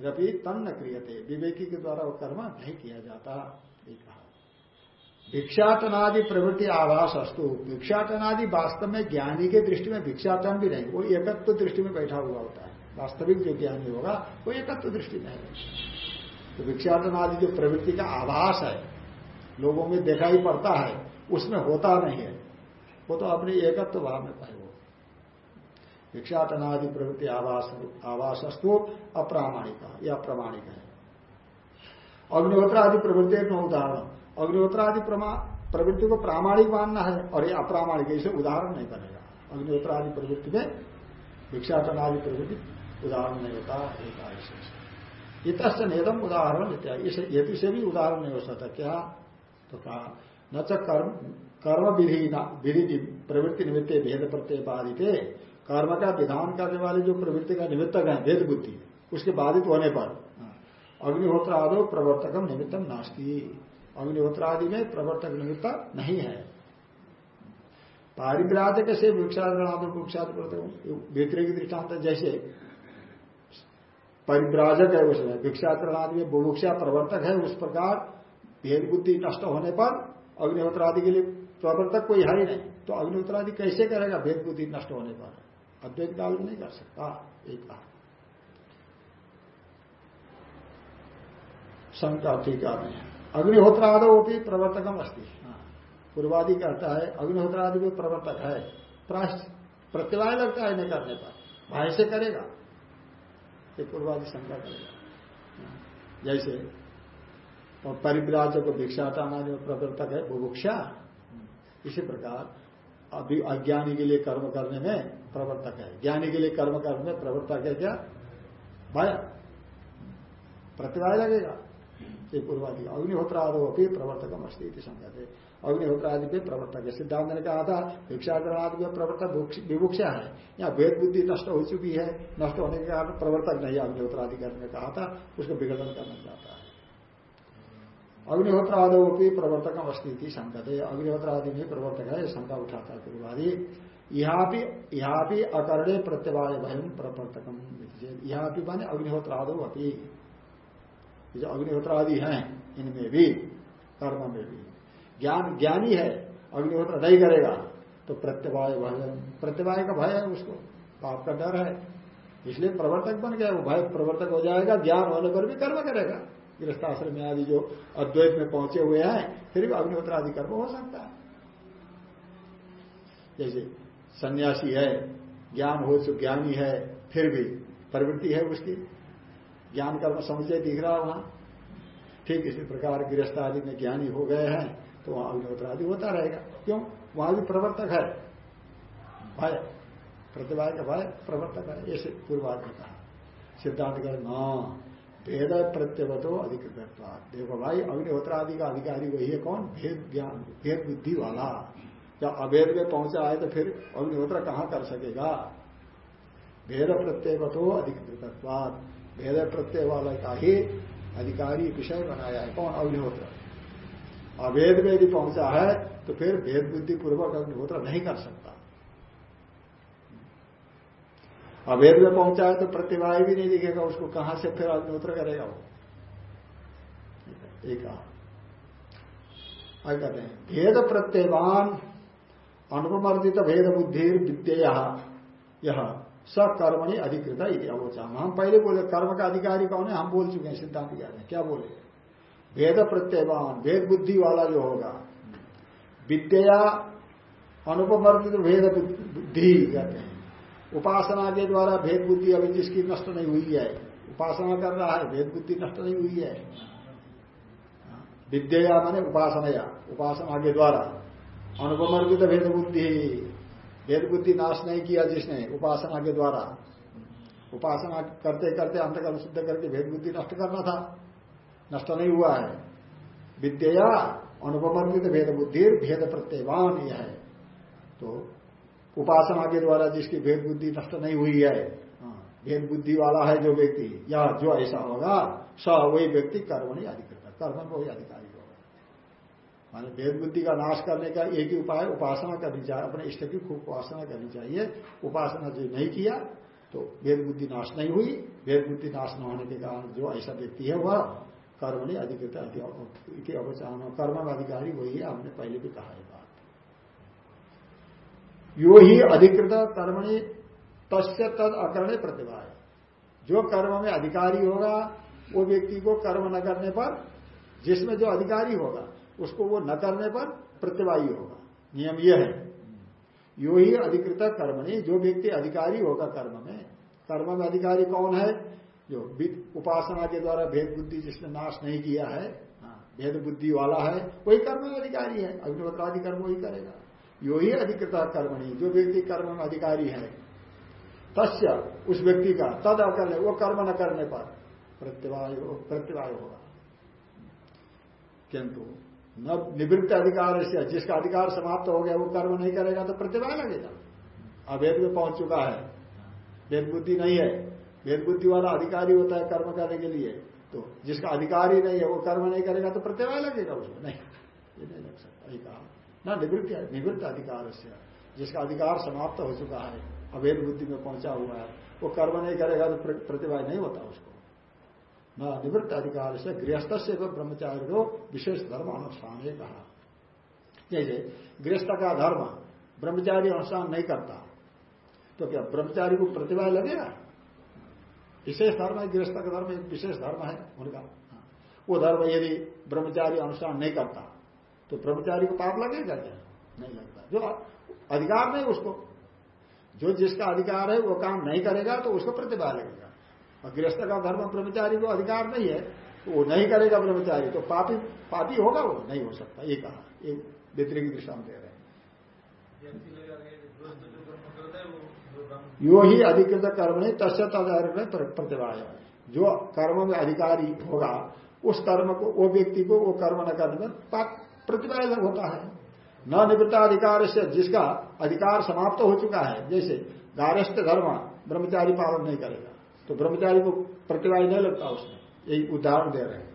रपी तन न क्रियते। विवेकी के द्वारा वो कर्म नहीं किया जाता कहा। भिक्षाटनादि प्रवृत्ति आवास अस्तु। भिक्षाटनादि वास्तव में ज्ञानी के दृष्टि में भिक्षाटन भी नहीं। वो एकत्व दृष्टि में बैठा हुआ होता है। वास्तविक जो ज्ञानी होगा, वो एकत्व दृष्टि में है। तो आदि जो प्रवृत्ति का आवास है, लोगों में दिखाई पड़ता है, उसमें होता नहीं है। वो तो अपने एकत्व भाव में पाए वो भिक्षाटनादि प्रवृत्ति आवास आवासस्तु अप्रामाणिक यह अप्रामाणिक है। अग्निहोत्र आदि प्रवृत्ति में उदाहरण। अग्निहोत्र आदि प्रवृत्ति को प्रामाणिक मानना है और ये अप्रामाणिक इसे उदाहरण नहीं करेगा अग्निहोत्र आदि प्रवृत्ति में भिक्षाटन आदि प्रवृत्ति उदाहरण नहीं होता, एक इत नेदम उदाहरण हेतु से भी उदाहरण नहीं हो सकता, क्या? तो कहा, न च कर्म कर्म विधि विधि प्रवृत्ति निमित्त भेद प्रत्यय बाधित कर्म का विधान करने वाले जो प्रवृत्ति का निमित्तक है, भेद बुद्धि, उसके बाधित होने पर अग्निहोत्र आदो प्रवर्तकम निमित्तम नास्ती। अग्निहोत्र आदि में प्रवर्तक निमित्त नहीं है। पारिव्राजक से वृक्षाद व्यतिरिक दृष्टांत जैसे परिव्राजक है उसमें। भिक्षाचरण आदि में बुभुक्षा प्रवर्तक है उस प्रकार भेद बुद्धि नष्ट होने पर अग्निहोत्र आदि के लिए प्रवर्तक कोई है ही नहीं। तो अग्निहोत्र आदि कैसे करेगा? भेद बुद्धि नष्ट होने पर। अद्वैत काल में नहीं कर सकता, एक कहा शंका टीका में अग्निहोत्र आदो भी प्रवर्तकम अस्थि हाँ। पूर्वादि कहता है अग्निहोत्र आदि भी प्रवर्तक है। प्रतिवाय लगता है नहीं करने पर। भाई से करेगा। ये पूर्वादि शंका करेगा हाँ। जैसे, और परिव्राज को भिक्षाटा मान्य प्रवर्तक है, बुभुक्षा, इसी प्रकार, अभी अज्ञानी के लिए कर्म करने में प्रवर्तक है। ज्ञानी के लिए कर्म करने में प्रवर्तक है क्या? भय। प्रतिभा लगेगा। ये पूर्वादि अग्निहोत्र आदो अपनी प्रवर्तक अस्थित संगत अग्निहोत्र आदि पे प्रवर्तक है सिद्धांत ने कहा था भिक्षाग्रह आदि में प्रवर्तक विभुक्षा है यहाँ भेद बुद्धि नष्ट हो चुकी है नष्ट होने के कारण प्रवर्तक नहीं अग्निहोत्र आदि करने कहा था उसको विघटन करना चाहता है अग्निहोत्र आदो की प्रवर्तक अस्थिति संकट है अग्निहोत्र आदि में प्रवर्तक है शंका उठाता है पूर्वादि यहाँ भी यहाँ भी अकरणे प्रत्यवाय भयम प्रवर्तकम यहाँ भी माने अग्निहोत्र आदो जो अग्निहोत्र आदि हैं, इनमें भी, कर्म में भी। ज्ञान, ज्ञानी है, अग्निहोत्र नहीं करेगा तो प्रत्यवाय भय, प्रत्यवाय का भय है उसको, पाप का डर है। इसलिए प्रवर्तक बन गया, वो भय प्रवर्तक हो जाएगा, ज्ञान होने पर भी कर्म करेगा। गृहस्थाश्रम में आदि जो अद्वैत में पहुँचे हुए हैं, फिर भी अग्निहोत्र आदि कर्म हो सकता है। जैसे सन्यासी है, ज्ञान हो तो ज्ञानी है, फिर भी प्रवृत्ति है उसकी। ज्ञान कर्म समुचय दिख रहा वहाँ। ठीक इसी प्रकार गृहस्थ आदि में ज्ञानी हो गए हैं तो वहाँ अग्निहोत्र आदि होता रहेगा। क्यों? वहाँ भी प्रवर्तक है। भय प्रतिभा का भय प्रवर्तक है, ऐसे पूर्वाद ने कहा। सिद्धांत का न, भेद प्रत्यवतो अधिकृत देखो भाई, अग्निहोत्र आदि का अधिकारी वही है कौन? भेद ज्ञान, भेद बुद्धि वाला। जब अभेद में पहुँचा है तो फिर अग्निहोत्र कहाँ कर सकेगा? भेद प्रत्यवतो अधिकृत भेद प्रत्यय वाला का ही अधिकारी विषय बनाया है कौन अग्निहोत्र अवेद में यदि पहुँचा है तो फिर भेद बुद्धि पूर्वक अग्निहोत्र नहीं कर सकता। अवेद में पहुँचा है तो प्रतिभा भी नहीं दिखेगा, उसको कहाँ से फिर अग्निहोत्र करेगा वो? एक कहते हैं, भेद प्रत्यवान अनुपमर्दित भेद बुद्धि विद्य यह। सकर्मणि अधिकृत अवोचाम। हम पहले बोले कर्म का अधिकारी कौन है? हम बोल चुके हैं, सिद्धांत ज्ञान में क्या बोले? वेद प्रत्ययवान, वेद बुद्धि वाला जो होगा। विद्या अनुपमर्दित भेद बुद्धि कहते हैं। उपासना के द्वारा भेद बुद्धि अभी जिसकी नष्ट नहीं हुई है। उपासना कर रहा है भेद बुद्धि नष्ट नहीं हुई है। विद्या माने उपासना उपासना के द्वारा। अनुपमर्दित भेद बुद्धि। भेद बुद्धि नाश नहीं किया जिसने उपासना के द्वारा उपासना करते करते अंतकर्म शुद्ध करके भेद बुद्धि नष्ट करना था। नष्ट नहीं हुआ है। विद्या अनुपमर्मित भेद बुद्धि भेद प्रत्यवान यह है। तो उपासना के द्वारा जिसकी भेद बुद्धि नष्ट नहीं हुई है हाँ, भेद बुद्धि वाला है जो व्यक्ति या जो ऐसा होगा स वही व्यक्ति कर्म नहीं अधिकृत कर्म में वही अधिकारी। माने भेद बुद्धि का नाश करने का एक ही उपाय उपासना करनी चाहिए। अपने इष्ट की खूब उपासना करनी चाहिए। उपासना जो नहीं किया तो वेद बुद्धि नाश नहीं हुई। वेद बुद्धि नाश न होने के कारण जो ऐसा व्यक्ति है, वह कर्म नहीं अधिकृत अवचान कर्म अधिकारी वही है, हमने पहले भी कहा है बात। यो ही अधिकृत कर्मणि तस्य तद अकरणे प्रतिभा जो कर्म में अधिकारी होगा, वो व्यक्ति को कर्म न करने पर, जिसमें जो अधिकारी होगा उसको वो न करने पर प्रतिवाही होगा। नियम यह है। यो ही अधिकृत कर्म नहीं जो व्यक्ति अधिकारी होगा कर्म में कर्म में अधिकारी कौन है? जो उपासना के द्वारा भेद बुद्धि जिसने नाश नहीं किया है हाँ, भेद बुद्धि वाला है वही कर्म में अधिकारी है। अग्निहोत्रादि कर्म वही करेगा। यो ही अधिकृत कर्मणी जो व्यक्ति कर्म में अधिकारी है तस्य उस व्यक्ति का तद अकर्य वो कर्म न करने पर प्रत्यवाय प्रत्यवाय होगा। किंतु निवृत्त अधिकार से, जिसका अधिकार समाप्त हो गया, वो कर्म नहीं करेगा तो प्रतिभा लगेगा। अभेद में पहुँच चुका है। भेद बुद्धि नहीं है। भेद बुद्धि वाला अधिकारी होता है कर्म करने के लिए। तो जिसका अधिकार ही नहीं है, वो कर्म नहीं करेगा तो प्रतिभा लगेगा उसको नहीं, ये नहीं लग सकता यही कहा। न निवृत्त निवृत्त अधिकार से, जिसका अधिकार समाप्त हो चुका है अभेद बुद्धि में पहुँचा हुआ है, वो कर्म नहीं करेगा तो प्रतिभा नहीं होता उसको। न निवृत्त अधिकार से गृहस्थ से ब्रह्मचारी को। विशेष धर्म अनुष्ठान है कहा जैसे गृहस्थ का धर्म ब्रह्मचारी अनुष्ठान नहीं करता तो क्या ब्रह्मचारी को प्रतिभा लगेगा विशेष धर्म है, गृहस्थ का धर्म एक विशेष धर्म है, उनका। वो धर्म यदि ब्रह्मचारी अनुष्ठान नहीं करता तो ब्रह्मचारी को पाप लगेगा क्या? नहीं लगता। जो अधिकार नहीं उसको। जो जिसका अधिकार है, वो काम नहीं करेगा तो उसको प्रतिभा लगेगा। और गृहस्थ का धर्म ब्रह्मचारी को अधिकार नहीं है तो वो नहीं करेगा ब्रह्मचारी। तो पापी पापी होगा वो? नहीं हो सकता। ये कहा। ये व्यतिरिक में दे रहे हैं। यो ही अधिकृत कर्म नहीं तस्य तद प्रतिभा जो कर्म में अधिकारी होगा उस कर्म को वो व्यक्ति को वो कर्म न करने में प्रतिभा होता है। न निवृत्ताधिकार से जिसका अधिकार समाप्त हो चुका है जैसे गारस्थ धर्म ब्रह्मचारी पालन नहीं करेगा। तो ब्रह्मचारी को प्रतिभा नहीं लगता उसमें। यही उदाहरण दे रहे हैं।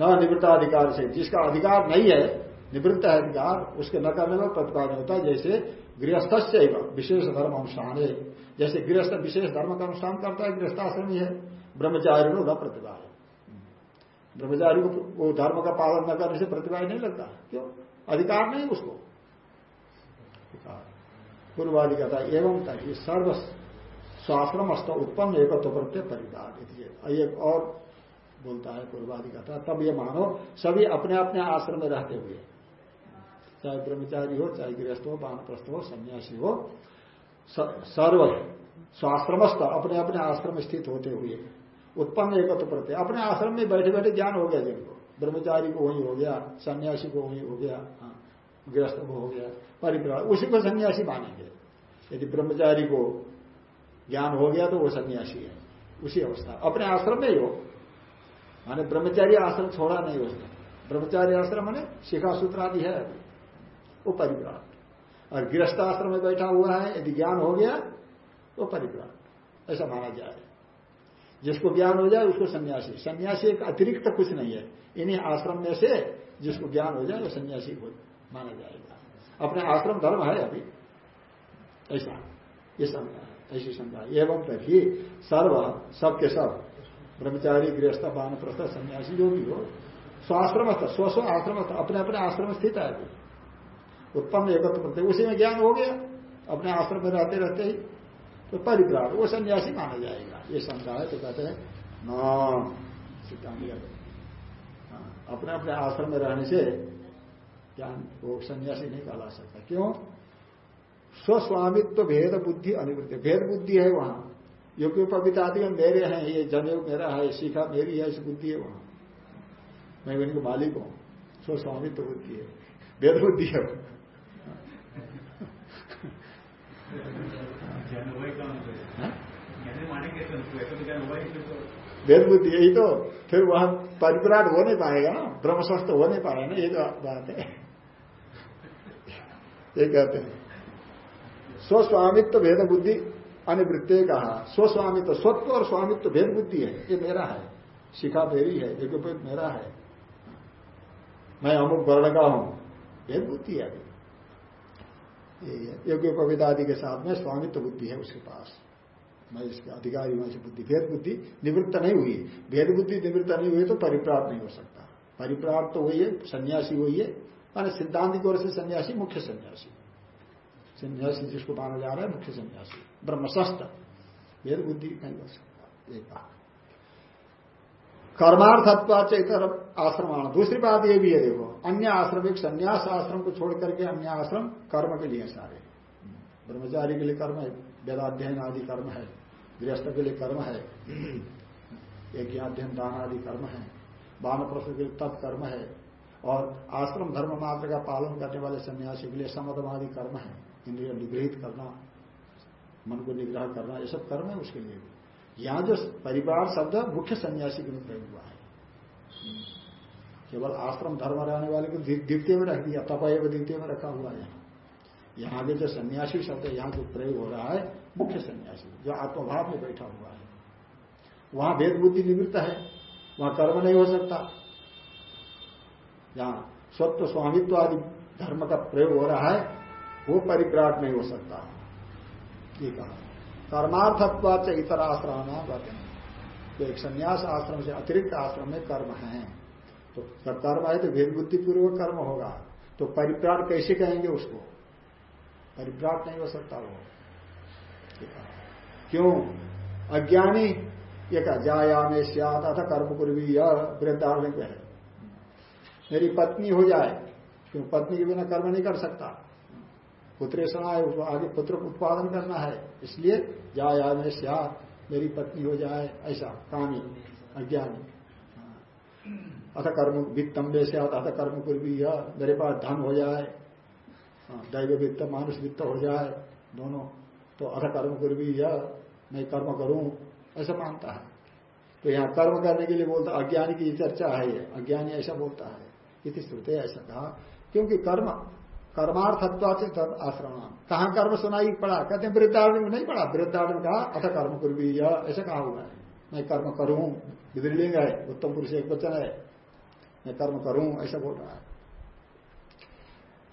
न निवृत्ताधिकार से, जिसका अधिकार नहीं है, निवृत्त है अधिकार, उसके न करने में प्रतिपादन होता है जैसे गृहस्थ से विशेष धर्म अनुष्ठान है। जैसे गृहस्थ विशेष धर्म का अनुष्ठान करता है, गृहस्थाश्रम ही है ब्रह्मचारी को न प्रतिभा है ब्रह्मचारी को धर्म का पालन न करने से प्रतिभा नहीं लगता। क्यों? अधिकार नहीं उसको। पूर्वादि कहता एवं तक सर्व स्वाश्रम अस्त उत्पन्न एकत्व प्रत्यय परिवार एक और बोलता है पूर्वादि कहता तब ये मानो सभी अपने अपने आश्रम में रहते हुए चाहे ब्रह्मचारी हो चाहे गृहस्थ हो बानप्रस्थ हो सन्यासी हो सर्व स्वाश्रमस्थ अपने अपने आश्रम स्थित होते हुए उत्पन्न एक तो प्रत्यय। अपने आश्रम में बैठे बैठे ज्ञान हो गया जिनको। ब्रह्मचारी को वही हो गया सन्यासी को वही हो गया हाँ, गृहस्थ को हो गया परिप्राण उसी को सन्यासी मानेंगे। यदि ब्रह्मचारी को ज्ञान हो गया तो वो सन्यासी है। उसी अवस्था। अपने आश्रम में ही हो। माने ब्रह्मचारी आश्रम छोड़ा नहीं उसने। ब्रह्मचारी आश्रम माने शिखा सूत्र आदि है वो परिप्राण और गृहस्थ आश्रम में बैठा हुआ है, यदि ज्ञान हो गया तो परिप्राण ऐसा माना जाए जिसको ज्ञान हो जाए, उसको सन्यासी। सन्यासी एक अतिरिक्त कुछ नहीं है। इन्हीं आश्रम में से जिसको ज्ञान हो जाए, वो सन्यासी को माना जाएगा। अपने आश्रम धर्म है अभी। ऐसा। ये शंका ऐसी शंका एवं तभी सर्व सबके सब ब्रह्मचारी गृहस्थ बान प्रस्थ सन्यासी जो भी हो स्वाश्रम स्व स्व आश्रम अपने अपने आश्रम स्थित है उत्पन्न एकत्र प्रत्यय उसी में ज्ञान हो गया। अपने आश्रम में रहते रहते ही तो परिप्राण वो सन्यासी माना जाएगा। ये शंका है तो कहते हैं न हाँ, अपने अपने आश्रम में रहने से ज्ञान वो सन्यासी नहीं कहला सकता। क्यों? स्वस्वामित्व भेद बुद्धि अनिवृत्ति। भेद बुद्धि है वहाँ। योग्य पवित्र आदि मेरे हैं, ये जनेऊ मेरा है शिखा, मेरी है ऐसी बुद्धि है वहाँ। मैं इनके मालिक हूँ। स्वस्वामित्व बुद्धि है। भेद बुद्धि है। वेद बुद्धि यही तो। फिर वहाँ परिप्राट हो नहीं पाएगा ना ब्रह्मस्वस्थ हो नहीं पाएगा ना, ये तो बात है। ये कहते हैं। स्वस्वामित्व भेद बुद्धि अनिवृत्ति कहा। स्वस्वामित्व, स्वत्व और स्वामित्व भेद बुद्धि है। ये मेरा है। शिखा मेरी है। यज्ञोपयुक्त मेरा है। मैं अमुक वर्ण का हूँ। भेद बुद्धि है यज्ञोपवित आदि के साथ में स्वामित्व बुद्धि है उसके पास। मैं इसके अधिकारी हूँ बुद्धि। भेद बुद्धि निवृत्त नहीं हुई। भेद बुद्धि निवृत्त नहीं हुई तो परिप्राप्त नहीं हो सकता। परिप्राप्त तो वही है, सन्यासी वही है। माना सिद्धांत की ओर से सन्यासी, मुख्य सन्यासी। सन्यासी जिसको माना जा रहा है, मुख्य सन्यासी। ब्रह्मशस्त भेद बुद्धि नहीं हो सकता एक कहा कर्मार्थत्वाच इतर आश्रम दूसरी बात ये भी है, देखो। अन्य आश्रम, एक संन्यास आश्रम को छोड़ करके अन्य आश्रम कर्म के लिए सारे। ब्रह्मचारी के लिए कर्म है, वेदाध्ययन आदि कर्म है, गृहस्थ के लिए कर्म है एक अध्ययन दान आदि कर्म है बान प्रश्न के लिए तत्कर्म है, और आश्रम धर्म मात्र का पालन करने वाले सन्यासी के लिए समदम आदि कर्म है। इंद्रिय निग्रहित करना, मन को निग्रह करना, ये सब कर्म है उसके लिए भी। यहाँ जो परिवार शब्द मुख्य सन्यासी के लिए प्रयोग हुआ है। केवल आश्रम धर्म रहने वाले को द्वितीय में रख दिया, तप द्वितीय में रखा हुआ है। यहाँ के जो सन्यासी शब्द यहाँ जो प्रयोग हो रहा है, मुख्य सन्यासी, जो आत्मभाव में बैठा हुआ है। वहाँ भेद बुद्धि निवृत्त है, वहाँ कर्म नहीं हो सकता। जहाँ स्वत्व स्वामित्व आदि धर्म का प्रयोग हो रहा है वो परिप्राट नहीं हो सकता। ये कहा। कर्मार्थत्वाच इतर आश्रम वचन तो एक संन्यास आश्रम से अतिरिक्त आश्रम में कर्म है। तो जब कर्म है तो भेद बुद्धिपूर्वक कर्म होगा। तो परिप्राट कैसे कहेंगे उसको? परिप्राट नहीं हो सकता वो। क्यों? अज्ञानी, ये कहा जाया में सियात, अथा कर्म पूर्वी यह वृद्धार्मिक मेरी पत्नी हो जाए, क्यों? पत्नी के बिना कर्म नहीं कर सकता। पुत्रेषणा है आगे पुत्र उत्पादन करना है। इसलिए जाया में सियात मेरी पत्नी हो जाए ऐसा कामी अज्ञानी। अथ कर्म वित्तम वैसे अथ कर्म पूर्वी मेरे पास धन हो जाए हाँ, दैव वित्त मानुष वित्त हो जाए दोनों। तो अथ कर्म पूर्वी मैं कर्म करूँ ऐसा मानता है। तो यहाँ कर्म करने के लिए बोलता अज्ञानी की चर्चा है अज्ञानी ऐसा बोलता है। इति श्रुते ऐसा कहा क्योंकि कर्म कर्मार्थत्व आश्रम। कहा कर्म सुनाई पड़ा? कहते हैं वृद्धारण में नहीं पड़ा। वृद्धारण कहा, अथ कर्म कुर्वी ऐसा कहा हुआ है। मैं कर्म करूँ विदृलिंग है, उत्तम पुरुष एक वचन है। मैं कर्म करूँ, ऐसा बोल रहा है।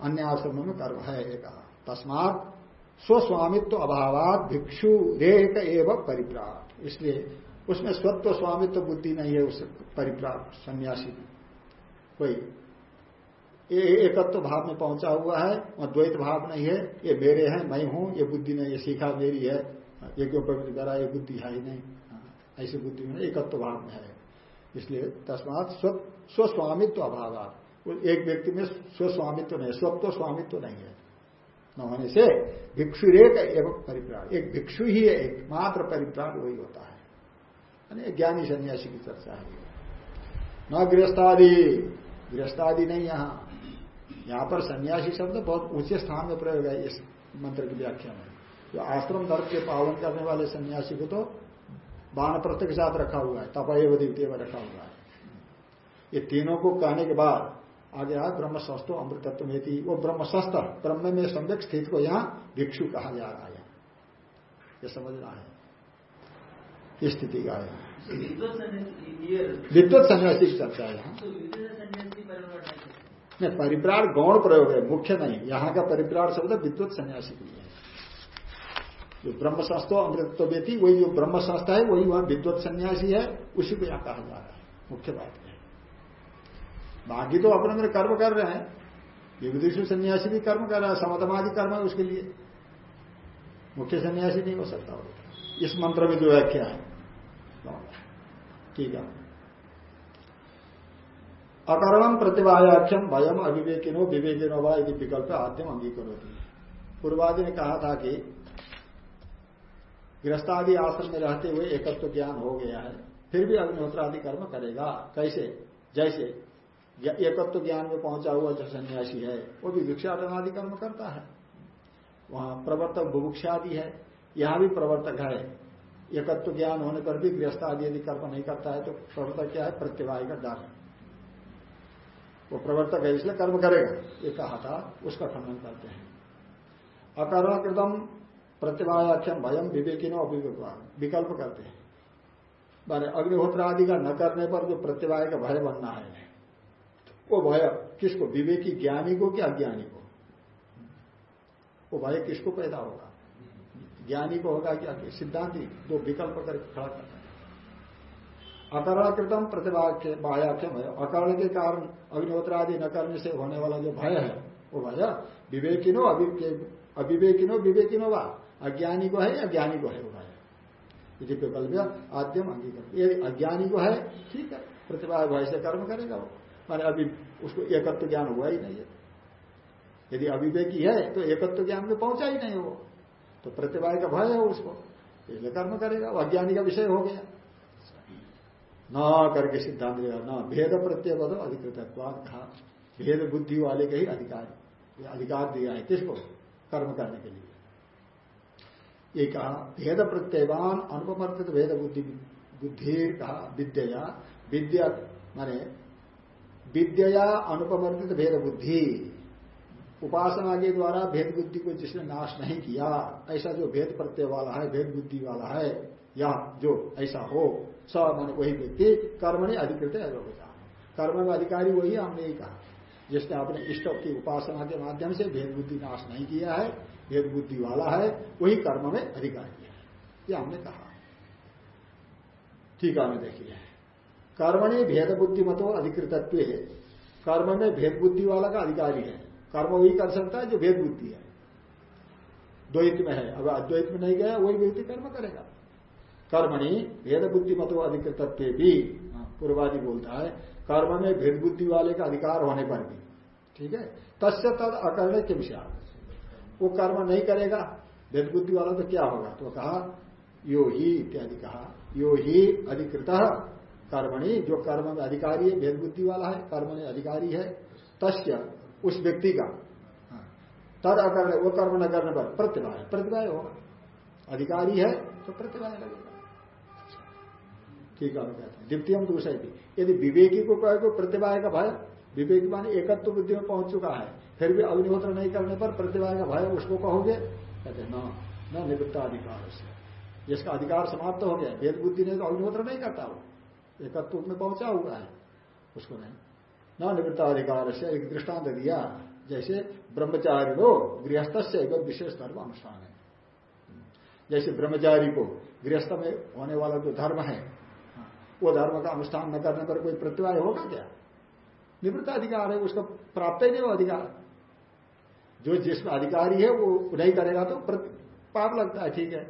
अन्य आश्रमों में कर्म है एक तस्मात स्वस्वामित्व अभावात भिक्षु रेक एवं परिप्राट इसलिए उसमें स्वत्व स्वामित्व बुद्धि नहीं है, उस परिप्राट सन्यासी। में कोई एकत्व भाव में पहुँचा हुआ है वहाँ द्वैत भाव नहीं है ये मेरे हैं मैं हूँ ये बुद्धि नहीं ये सीखा मेरी है ये क्यों पवित्र करा ये बुद्धि है ही नहीं। हाँ, ऐसी बुद्धि में एकत्व भाव में है। इसलिए तस्मात स्वस्वामित्व अभाव एक व्यक्ति में स्वस्वामित्व नहीं स्वत्व स्वामित्व नहीं है। न होने से भिक्षु एक एवं परिप्राण एक भिक्षु ही है एकमात्र परिप्राण वही होता है। ज्ञानी सन्यासी की चर्चा है। न गृहस्थादि गृहस्थादि नहीं यहाँ। यहाँ पर सन्यासी शब्द बहुत ऊँचे स्थान में प्रयोग है इस मंत्र की व्याख्या में। जो आश्रम धर्म के पालन करने वाले सन्यासी को तो बाण प्रत्य के साथ रखा हुआ है तपएव द्वितीय में रखा हुआ है। ये तीनों को कहने के बाद आगे आ ब्रह्म अमृतत्व में थी वो ब्रह्म ब्रह्म में सम्यक स्थित को यहाँ भिक्षु कहा जा रहा है। ये समझना है। स्थिति का है। विद्युत सन्यासी की चर्चा है। यहाँ नहीं परिप्राण गौण प्रयोग है, मुख्य नहीं। यहाँ का परिप्राण शब्द विद्युत सन्यासी के लिए जो ब्रह्म संस्था अमृतत्व व्यक्ति वही जो ब्रह्म संस्था है, वही वहाँ विद्युत सन्यासी है, उसी को यहाँ कहा जा रहा है। मुख्य बात है। बाकी तो अपने अंदर कर्म कर रहे हैं। विविधिशु सन्यासी भी कर्म कर रहा है, समतमादि कर्म है उसके लिए। मुख्य सन्यासी नहीं हो सकता इस मंत्र में जो व्याख्या है? ठीक है। अकर्णम प्रतिभायाख्यम भयम अविवेकिनो विवेकिनो वा यदि विकल्प आद्यम अंगीकरो थी पूर्वादि ने कहा था कि गृहस्थादि आश्रम में रहते हुए एकत्व ज्ञान हो गया है, फिर भी अग्निहोत्र आदि कर्म करेगा। कैसे? जैसे एकत्व ज्ञान में पहुँचा हुआ जो सन्यासी है, वो भी भिक्षाटन आदि कर्म करता है। वहाँ प्रवर्तक बुभुक्षादि है, यहाँ भी प्रवर्तक है। एकत्व ज्ञान होने पर भी गृहस्थ आदि यदि कर्म नहीं करता है तो प्रवर्तक क्या है? प्रत्यवाय का दान। वो प्रवर्तक है, इसलिए कर्म करेगा। ये कहा था, उसका खंडन करते हैं। अकर्णकृतम प्रतिभाख्यम भयम विवेकी विकल्प करते हैं। माने अग्निहोत्र आदि का न करने पर जो प्रतिभा का भय बनना है, वो भय किसको? विवेकी ज्ञानी को कि अज्ञानी को? वो भय किसको पैदा होगा? ज्ञानी को होगा क्या सिद्धांति दो विकल्प करके खड़ा करना अकर्णकृतम प्रतिभा के बाह्याख्यम है। अकर्ण के कारण अग्निहोत्र आदि न करने से होने वाला जो भय है, वो भय। विवेकिनो अविवेकिनो विवेकिनो वा। अज्ञानी को है या ज्ञानी को है, वो भय। यदि विकल्प आद्यम अंगीकर ये अज्ञानी को है, ठीक है, प्रतिभा भय से कर्म करेगा वो। माने अभी उसको एकत्व ज्ञान हुआ ही नहीं है। यदि अविवेकी है तो एकत्व ज्ञान में पहुँचा ही नहीं वो। तो प्रतिभा का भय है उसको, इसलिए कर्म करेगा। वो अज्ञानी का विषय हो गया। न करके सिद्धांत दिया न भेद प्रत्यय बदो अधिकृत कहा भेद बुद्धि वाले का ही अधिकार अधिकार दिया है किसको? कर्म करने के लिए। ये कहा, भेद प्रत्ययवान अनुपमर्पित भेद बुद्धि बुद्धि कहा विद्या विद्या माने विद्या अनुपमर्पित भेद बुद्धि। उपासना के द्वारा भेद बुद्धि को जिसने नाश नहीं किया, ऐसा जो भेद प्रत्यय वाला है, भेद बुद्धि वाला है, या जो ऐसा हो स मान वही व्यक्ति कर्म ने अधिकृत अयोगता कर्म में अधिकारी वही हमने ही कहा जिसने अपने इष्ट की उपासना के माध्यम से भेद बुद्धि नाश नहीं किया है भेद बुद्धि वाला है वही कर्म में अधिकारी है ये हमने कहा ठीक है देखिए कर्मणि भेद बुद्धि मतो अधिकृतत्व है कर्म में भेद बुद्धि वाला का अधिकारी है कर्म वही कर सकता है जो भेद बुद्धि है द्वैत में है अगर अद्वैत में नहीं गया वही व्यक्ति कर्म करेगा कर्मणि भेद बुद्धि मतो अधिकृत भी हाँ, पूर्वादि बोलता है कर्म में भेद बुद्धि वाले का अधिकार होने पर भी। ठीक है? तस्य तद अकर्ण के विषय वो कर्म नहीं करेगा भेद बुद्धि वाला तो क्या होगा? तो कहा यो ही इत्यादि कहा यो ही अधिकृत कर्मणि जो कर्म में अधिकारी है भेद बुद्धि वाला है कर्मणि अधिकारी है तस्य उस व्यक्ति का। हाँ, तद अकर्ण वो कर्म न करने पर प्रतिभा है प्रतिभा होगा। अधिकारी है तो प्रतिभा लगेगा। ठीक है कहते हैं? दूसरे भी यदि विवेकी को कहे को प्रतिभा का भय। विवेकी माने एकत्व तो बुद्धि में पहुँच चुका है। फिर भी अग्निहोत्र नहीं करने पर प्रतिभा का भय उसको कहोगे? कहते न न निवृत्ताधिकार से जिसका अधिकार समाप्त हो गया वेद बुद्धि ने तो अग्निहोत्र नहीं करता वो। एकत्व में पहुँचा हुआ है। उसको नहीं। न निवृत्ता अधिकार से एक दृष्टांत दिया। जैसे ब्रह्मचारी हो गृहस्थ से एक विशेष धर्म अनुष्ठान है। जैसे ब्रह्मचारी को गृहस्थ में होने वाला जो धर्म है वो धर्म का अनुष्ठान न करने पर कोई प्रत्यवाय होगा क्या? निवृत्त अधिकार है, उसका प्राप्त ही नहीं वो अधिकार। जो जिसमें अधिकारी है, वो नहीं करेगा तो पाप लगता है, ठीक है।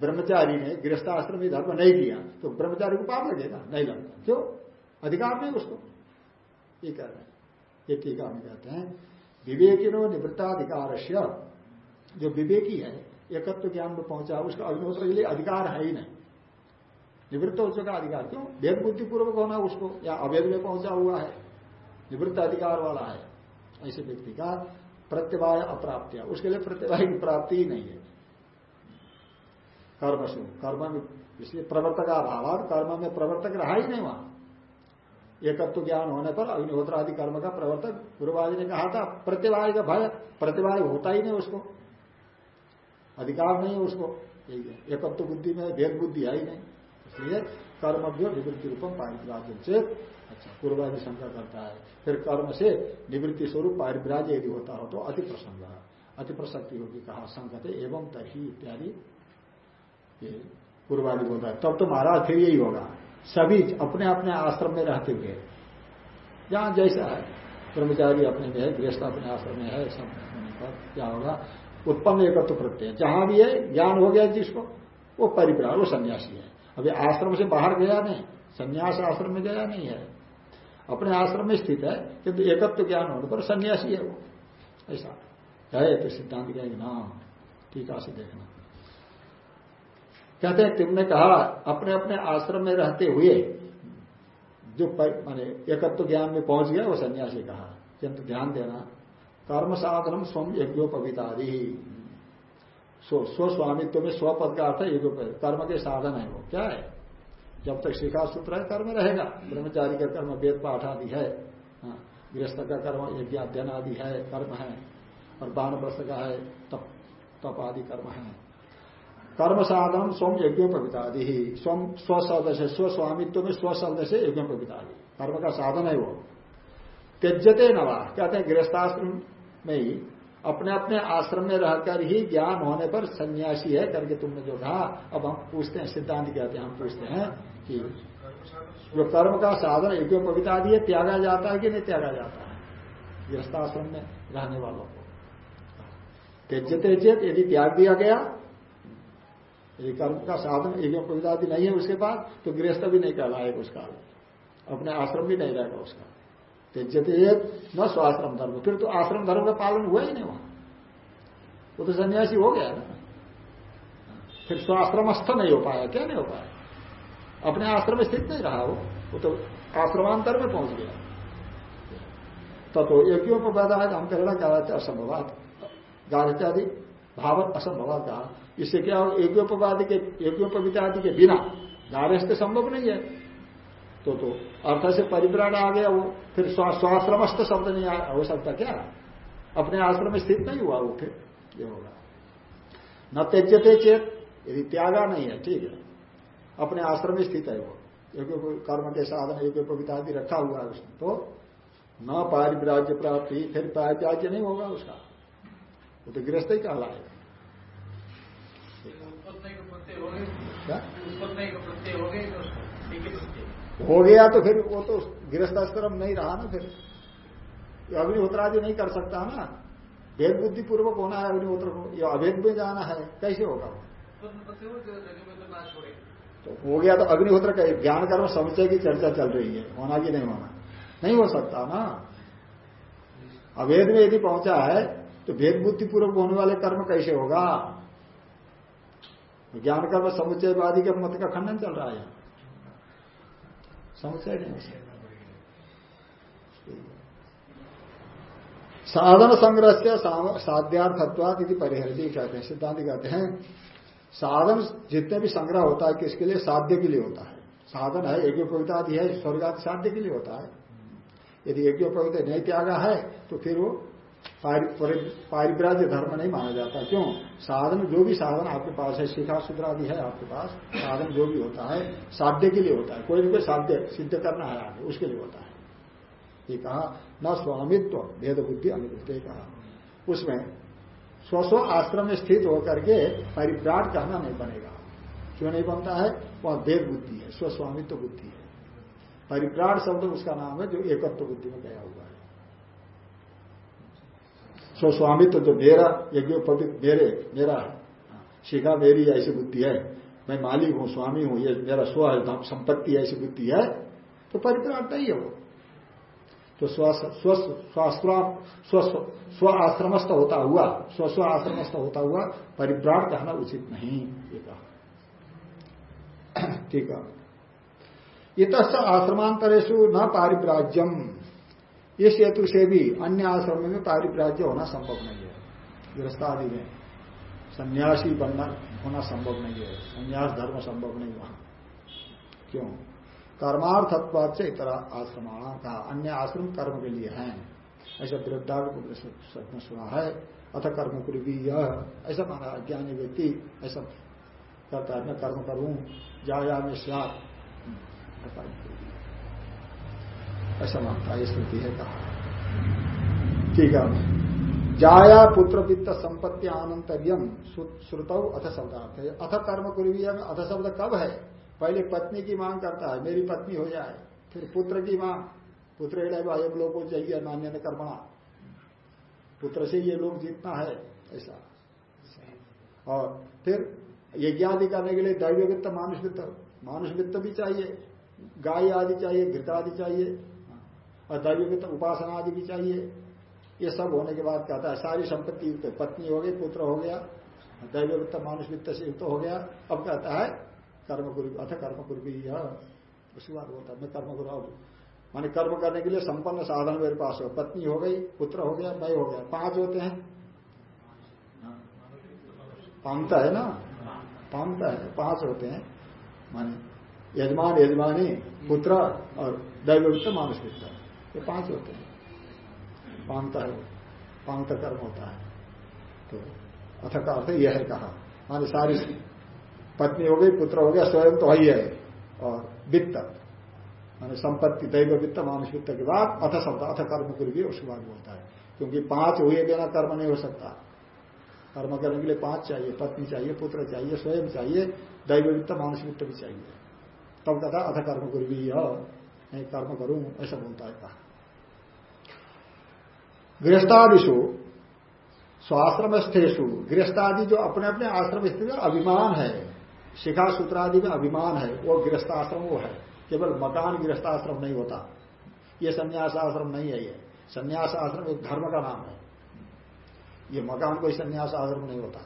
ब्रह्मचारी ने गृहस्थ आश्रम में धर्म नहीं किया तो ब्रह्मचारी को पाप लगेगा, नहीं लगता। क्यों? अधिकार नहीं उसको। ये कह रहे हैं। ये टीका में कहते हैं, विवेकिनो निवृत्ताधिकार जो विवेकी है, एकत्व ज्ञान में पहुँचा, उसका अग्निहोत्र के लिए अधिकार है ही नहीं। निवृत्त हो चुका अधिकार। क्यों? भेद बुद्धि पूर्वक होना उसको, या अवैध में पहुँचा हुआ है। निवृत्त अधिकार वाला है। ऐसे व्यक्ति का प्रत्यवाय अप्राप्तिया उसके लिए प्रत्यवाय की प्राप्ति ही नहीं है। कर्म से, कर्म इसलिए प्रवर्तक अभाव कर्म में प्रवर्तक रहा ही नहीं वहाँ। एकत्व ज्ञान होने पर अग्निहोत्र आदि कर्म का प्रवर्तक गुरुवादी ने कहा था प्रतिवाय का भय प्रतिभा होता ही नहीं उसको। अधिकार नहीं है उसको। एकत्व बुद्धि में भेद बुद्धि है ही नहीं। इसलिए कर्मभ्यो निवृत्ति रूपम पारिप्राज्य चेत अच्छा पूर्वादि शंका करता है फिर कर्म से निवृत्ति स्वरूप पारिप्राज्य यदि होता हो तो अति प्रसंग अति प्रसक्ति होगी कहा संकते एवं तही इत्यादि पूर्वादि बोलता है तब तो महाराज फिर यही होगा सभी अपने अपने आश्रम में रहते हुए जहाँ जैसा है ब्रह्मचारी अपने में है गृहस्थ अपने आश्रम में है सब होने पर क्या होगा उत्पन्न एकत्व प्रत्यय जहाँ भी है ज्ञान हो गया जिसको वो परिप्राण वो सन्यासी है अभी आश्रम से बाहर गया नहीं, संन्यास आश्रम में गया नहीं है। अपने आश्रम में स्थित है, किंतु एकत्व ज्ञान होने पर सन्यासी है वो। ऐसा। है तो सिद्धांत क्या ना, टीका से देखना। कहते हैं, तुमने कहा अपने अपने आश्रम में रहते हुए जो माने एकत्व ज्ञान में पहुँच गया, वो सन्यासी कहा। किंतु ध्यान देना, कर्म साधनम स्वम यज्ञोपवितादि स्वस्वामित्व में स्वपद का अर्थ है युग कर्म के साधन है वो। क्या है? जब तक शिखा सूत्र है कर्म रहेगा। ब्रह्मचारी का कर्म वेद पाठ आदि है। हाँ, गृहस्थ का कर्म यज्ञ अध्ययन आदि है कर्म है। और बानप्रस्थ का है तप तप आदि कर्म है। कर्म साधन स्वम यज्ञोपविता आदि ही स्वम स्वशब्द से स्वस्वामित्व में स्वशब्द से यज्ञोपविता आदि कर्म का साधन है वो। त्यजते नवा कहते हैं गृहस्थाश्रम में ही अपने अपने आश्रम में रहकर ही ज्ञान होने पर सन्यासी है करके तुमने जो कहा। अब हम पूछते हैं, सिद्धांत कहते हैं हम पूछते हैं कि जो कर्म का साधन, एक पविता दिए त्यागा जाता है कि नहीं त्यागा जाता है? गृहस्थाश्रम में रहने वालों को। तेज तेजियत यदि त्याग दिया गया, यदि कर्म का साधन, एक पवितादि नहीं है उसके बाद तो गृहस्थ भी नहीं कहलाएगा उसका। अपने आश्रम भी नहीं रहेगा उसका। त्यजते न स्वाश्रम धर्म। फिर तो आश्रम धर्म का पालन हुआ ही नहीं वहाँ। वो तो सन्यासी हो गया ना। फिर स्वाश्रमस्थ नहीं हो पाया। क्या नहीं हो पाया? अपने आश्रम स्थित नहीं रहा वो। वो तो आश्रमांतर में पहुँच गया। तो, तो यज्ञों को बता है हम कहना रहते असंभवात। गाढ़त्यादि भावत असंभवात कहा। इससे क्या हो? यज्ञोपवादी के यज्ञोपवितादि के बिना गारहस्थ संभव नहीं है। तो तो अर्थ से परिप्राण आ गया वो। फिर स्वाश्रमस्थ शब्द नहीं हो सकता क्या? अपने आश्रम में स्थित नहीं हुआ वो फिर ये होगा। न त्यजते चेत यदि त्यागा नहीं है ठीक है। अपने आश्रम में स्थित है वो। एक कर्म के साधन एक पविता आदि रखा हुआ है उसने। तो न पारिप्राज्य प्राप्ति फिर पारिप्राज्य नहीं होगा उसका। वो तो गृहस्थ ही कहलाएगा। हो गया तो फिर वो तो गृहस्थाश्रम नहीं रहा ना फिर। अग्निहोत्रादि नहीं कर सकता ना। भेद बुद्धि पूर्वक होना है अग्निहोत्र को। या अभेद में जाना है। कैसे होगा? तो हो गया तो अग्निहोत्र का ज्ञान कर्म समुचय की चर्चा चल रही है। होना कि नहीं होना? नहीं हो सकता ना। अभेद में यदि पहुँचा है तो भेद बुद्धि पूर्वक होने वाले कर्म कैसे होगा? ज्ञान कर्म समुच्चयवादी के मत का खंडन चल रहा है। समुचय नहीं हो सकता साधन संग्रह से साध्यार्थत्वाद यदि परिहरती कहते हैं सिद्धांत कहते हैं साधन जितने भी संग्रह होता है किसके लिए? साध्य के लिए होता है. साधन है यज्ञोपवितादि है, स्वर्गादि साध्य के लिए होता है। यदि यज्ञोपवित नहीं त्यागा है तो फिर वो पारिव्राज्य धर्म नहीं माना जाता। क्यों? साधन, जो भी साधन आपके पास है, शिखा सूत्र आदि है आपके पास, साधन जो भी होता है, साध्य के लिए होता है। कोई भी कोई साध्य सिद्ध करना है आगे, उसके लिए होता है। ये कहा, न स्वामित्व, भेद बुद्धि अनिरुद्ध कहा। उसमें स्वस्व आश्रम में स्थित होकर के परिव्राट कहना नहीं बनेगा। क्यों नहीं बनता है? वह भेद बुद्धि है स्वस्वामित्व बुद्धि है। परिव्राट शब्द उसका नाम है, जो एकत्व बुद्धि में गया हुआ स्वस्वामित्व जो मेरा यज्ञ मेरे मेरा है। शिखा मेरी ऐसी बुद्धि है। मैं मालिक हूँ, स्वामी हूँ, ये मेरा स्व है संपत्ति ऐसी बुद्धि है तो परिप्राट नहीं है वो। तो स्व आश्रमस्थ होता हुआ, स्व स्व आश्रमस्थ होता हुआ परिव्राट कहना उचित नहीं, ये कहा। ठीक है। इत आश्रमांतरेशु न पारिव्राज्यम इस हेतु से भी अन्य आश्रम में पारिव्राज्य होना संभव नहीं है। गृहस्थादि में सन्यासी बनना होना संभव नहीं है। संन्यास धर्म संभव नहीं वहाँ। क्यों? कर्मार्थत्वाद से इतर आश्रम का अन्य आश्रम कर्म के लिए हैं। ऐसा वृद्धाग में सुना है। अथ कर्म पूर्वी यह ऐसा माना ज्ञानी व्यक्ति ऐसा करता है, मैं कर्म करूँ, जाया में सात ऐसा मानता है स्मृति है कहा। ठीक है जाया पुत्र वित्त संपत्ति आनंतरियम श्रुत अथ शब्दार्थ है। अथ कर्म कुर्वी में अथ शब्द कब है? पहले पत्नी की मांग करता है, मेरी पत्नी हो जाए, फिर पुत्र की मांग। पुत्र अयम लोग को चाहिए मान्य न कर्मणा। पुत्र से ये लोग जीतना है, ऐसा। और फिर यज्ञ आदि करने के लिए दैव वित्त मानुष वित्त मानुष वित्त भी चाहिए, गाय आदि चाहिए, घृत आदि चाहिए। और दैव वित्त उपासना आदि भी चाहिए। ये सब होने के बाद कहता है, सारी संपत्ति युक्त पत्नी हो गई, पुत्र हो गया दैव वित्त मानुष वित्त से युक्त हो गया। अब कहता है कर्म गुरु अथ कर्म गुरु भी उसके बाद होता मैं कर्म गुरु माने कर्म करने के लिए संपन्न साधन मेरे पास हो। पत्नी हो गई, पुत्र हो गया, मैं हो गया। पाँच होते हैं। पांता है ना? पांता है, पाँच होते हैं। माने यजमान, यजमानी, पुत्र और दैववित्त मानुष वित्त ये पाँच होते हैं। पांता है पांत कर्म होता है। तो अथ का अर्थ यह है कहा। माने सारी पत्नी हो गई, पुत्र हो गया, स्वयं तो ही है। और वित्त, माने संपत्ति, दैव वित्त मानस वित्त के बाद अथ शब्द, अथ कर्म भी उसके बाद बोलता है। क्योंकि पाँच हुए बिना कर्म नहीं हो सकता। कर्म करने के लिए पाँच चाहिए, पत्नी चाहिए, पुत्र चाहिए, स्वयं चाहिए, दैव वित्त मानस वित्त भी चाहिए। तब कथा अथ कर्म भी मैं कर्म करूँ, ऐसा बोलता है कहा। गृहस्थादिशु स्वाश्रम स्थेशु गृहस्थादि जो अपने अपने आश्रम स्थित अभिमान है शिखा सूत्रादि में अभिमान है, वो गृहस्थाश्रम वो है। केवल मकान गृहस्थाश्रम नहीं होता। ये संन्यास आश्रम नहीं है ये। संन्यास आश्रम एक धर्म का नाम है। ये मकान कोई संन्यास आश्रम नहीं होता।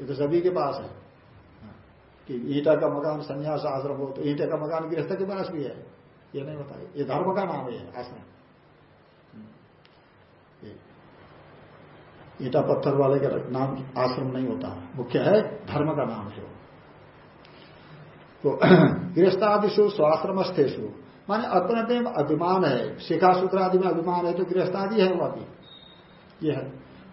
ये तो सभी के पास है। कि ईटा का मकान संन्यास आश्रम हो तो ईटा का मकान गृहस्थ के पास भी है। ये नहीं होता। ये धर्म का नाम है आश्रम। ईटा पत्थर वाले का नाम आश्रम नहीं होता। मुख्य है धर्म का नाम है तो गृहस्थादिशु स्वाश्रम स्थेशु माने अपने अपने अभिमान है। शिखा सूत्र आदि में अभिमान है तो गृहस्थादि है वो अभी यह है।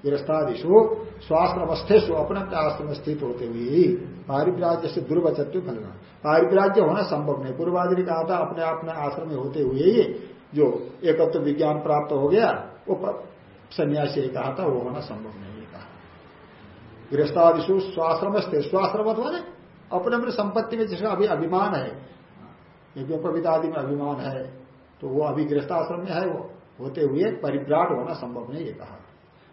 गृहस्थादिशु स्वाश्रमस्थेशु अपने अपने आश्रम स्थित होते हुए ही पारिप्राज्य से दुर्वचत्व फलना पारिप्राज्य होना संभव नहीं। पूर्वादि ने कहा था, अपने अपने आश्रम में होते हुए ही जो एकत्व विज्ञान प्राप्त हो गया, वो सन्यासी कहा था, वो होना संभव नहीं कहा। गृहस्थादिशु स्वाश्रम स्थित स्वाश्रम माने अपने अपने संपत्ति में जिसका अभी अभिमान है। यज्ञोपवित आदि में अभिमान है तो वो अभी गृहस्थाश्रम में है, वो होते हुए परिव्राट होना संभव नहीं ये कहा।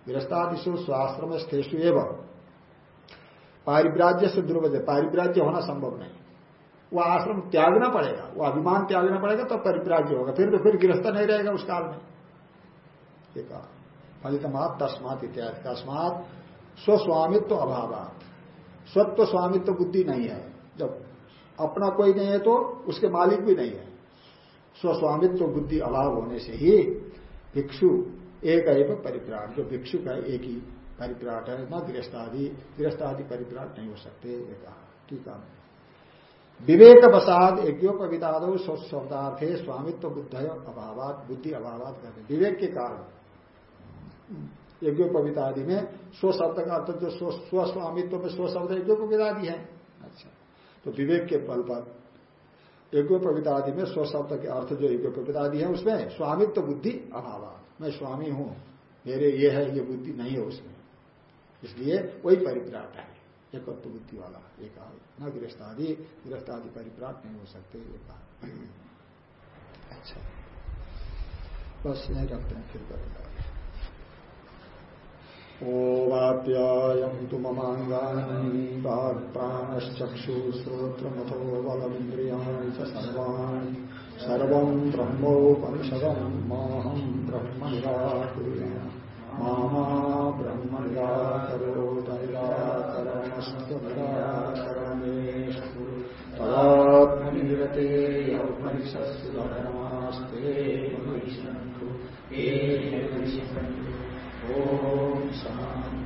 गृहस्थादिशु स्वाश्रम स्थेषु एवं। पारिव्राज्य से दुर्वज पारिव्राज्य होना संभव नहीं। वो आश्रम त्यागना पड़ेगा, वो अभिमान त्यागना पड़ेगा तो परिप्राज्य होगा, फिर तो फिर गृहस्थ नहीं रहेगा उस काल में। ये कहा। फलितमात तस्मात इत्यादि। तस्मात स्वस्वामित्व अभावात। स्वत्व स्वामित्व बुद्धि नहीं है। जब अपना कोई नहीं है तो उसके मालिक भी नहीं है। स्वस्वामित्व बुद्धि अभाव होने से ही भिक्षु एक एव परिप्राट जो भिक्षु का एक ही परिप्राट है, न गृहस्थादि गृहस्थादि परिप्राट नहीं हो सकते ठीक है। विवेक वसाद यज्ञोपविदाद शब्दार्थे स्वामित्व बुद्ध अभाव बुद्धि अभाव करते। विवेक के कारण यज्ञोपविदादि में स्व शब्द का अर्थ जो स्वस्वामित्व में स्व शब्द यज्ञोपविदादि है। अच्छा। तो विवेक के बल पर यज्ञोपविदादि में स्व शब्द के अर्थ जो यज्ञोपविदादि है उसमें स्वामित्व बुद्धि अभाव। मैं स्वामी हूँ। मेरे ये है ये बुद्धि नहीं है उसमें। इसलिए वही परिप्राट है। एकत्व बुद्धि वाला एक न गृहस्थादि गृहस्थादि परिप्राट नहीं हो सकते एक अच्छा। बस नहीं रखते हैं फिर करेंगे ओवाप्यायन्तु ममाङ्गानि वाक्प्राणश्चक्षुश्रोत्रमथो बलमिन्द्रियाणि च सर्वाणि। सर्वम् ब्रह्म निराकुर्या मामा ब्रह्म निराकरोदनिराकरणस्तु निराकरणेषु तदात्मनिरते धर्मास्ते ओम शांति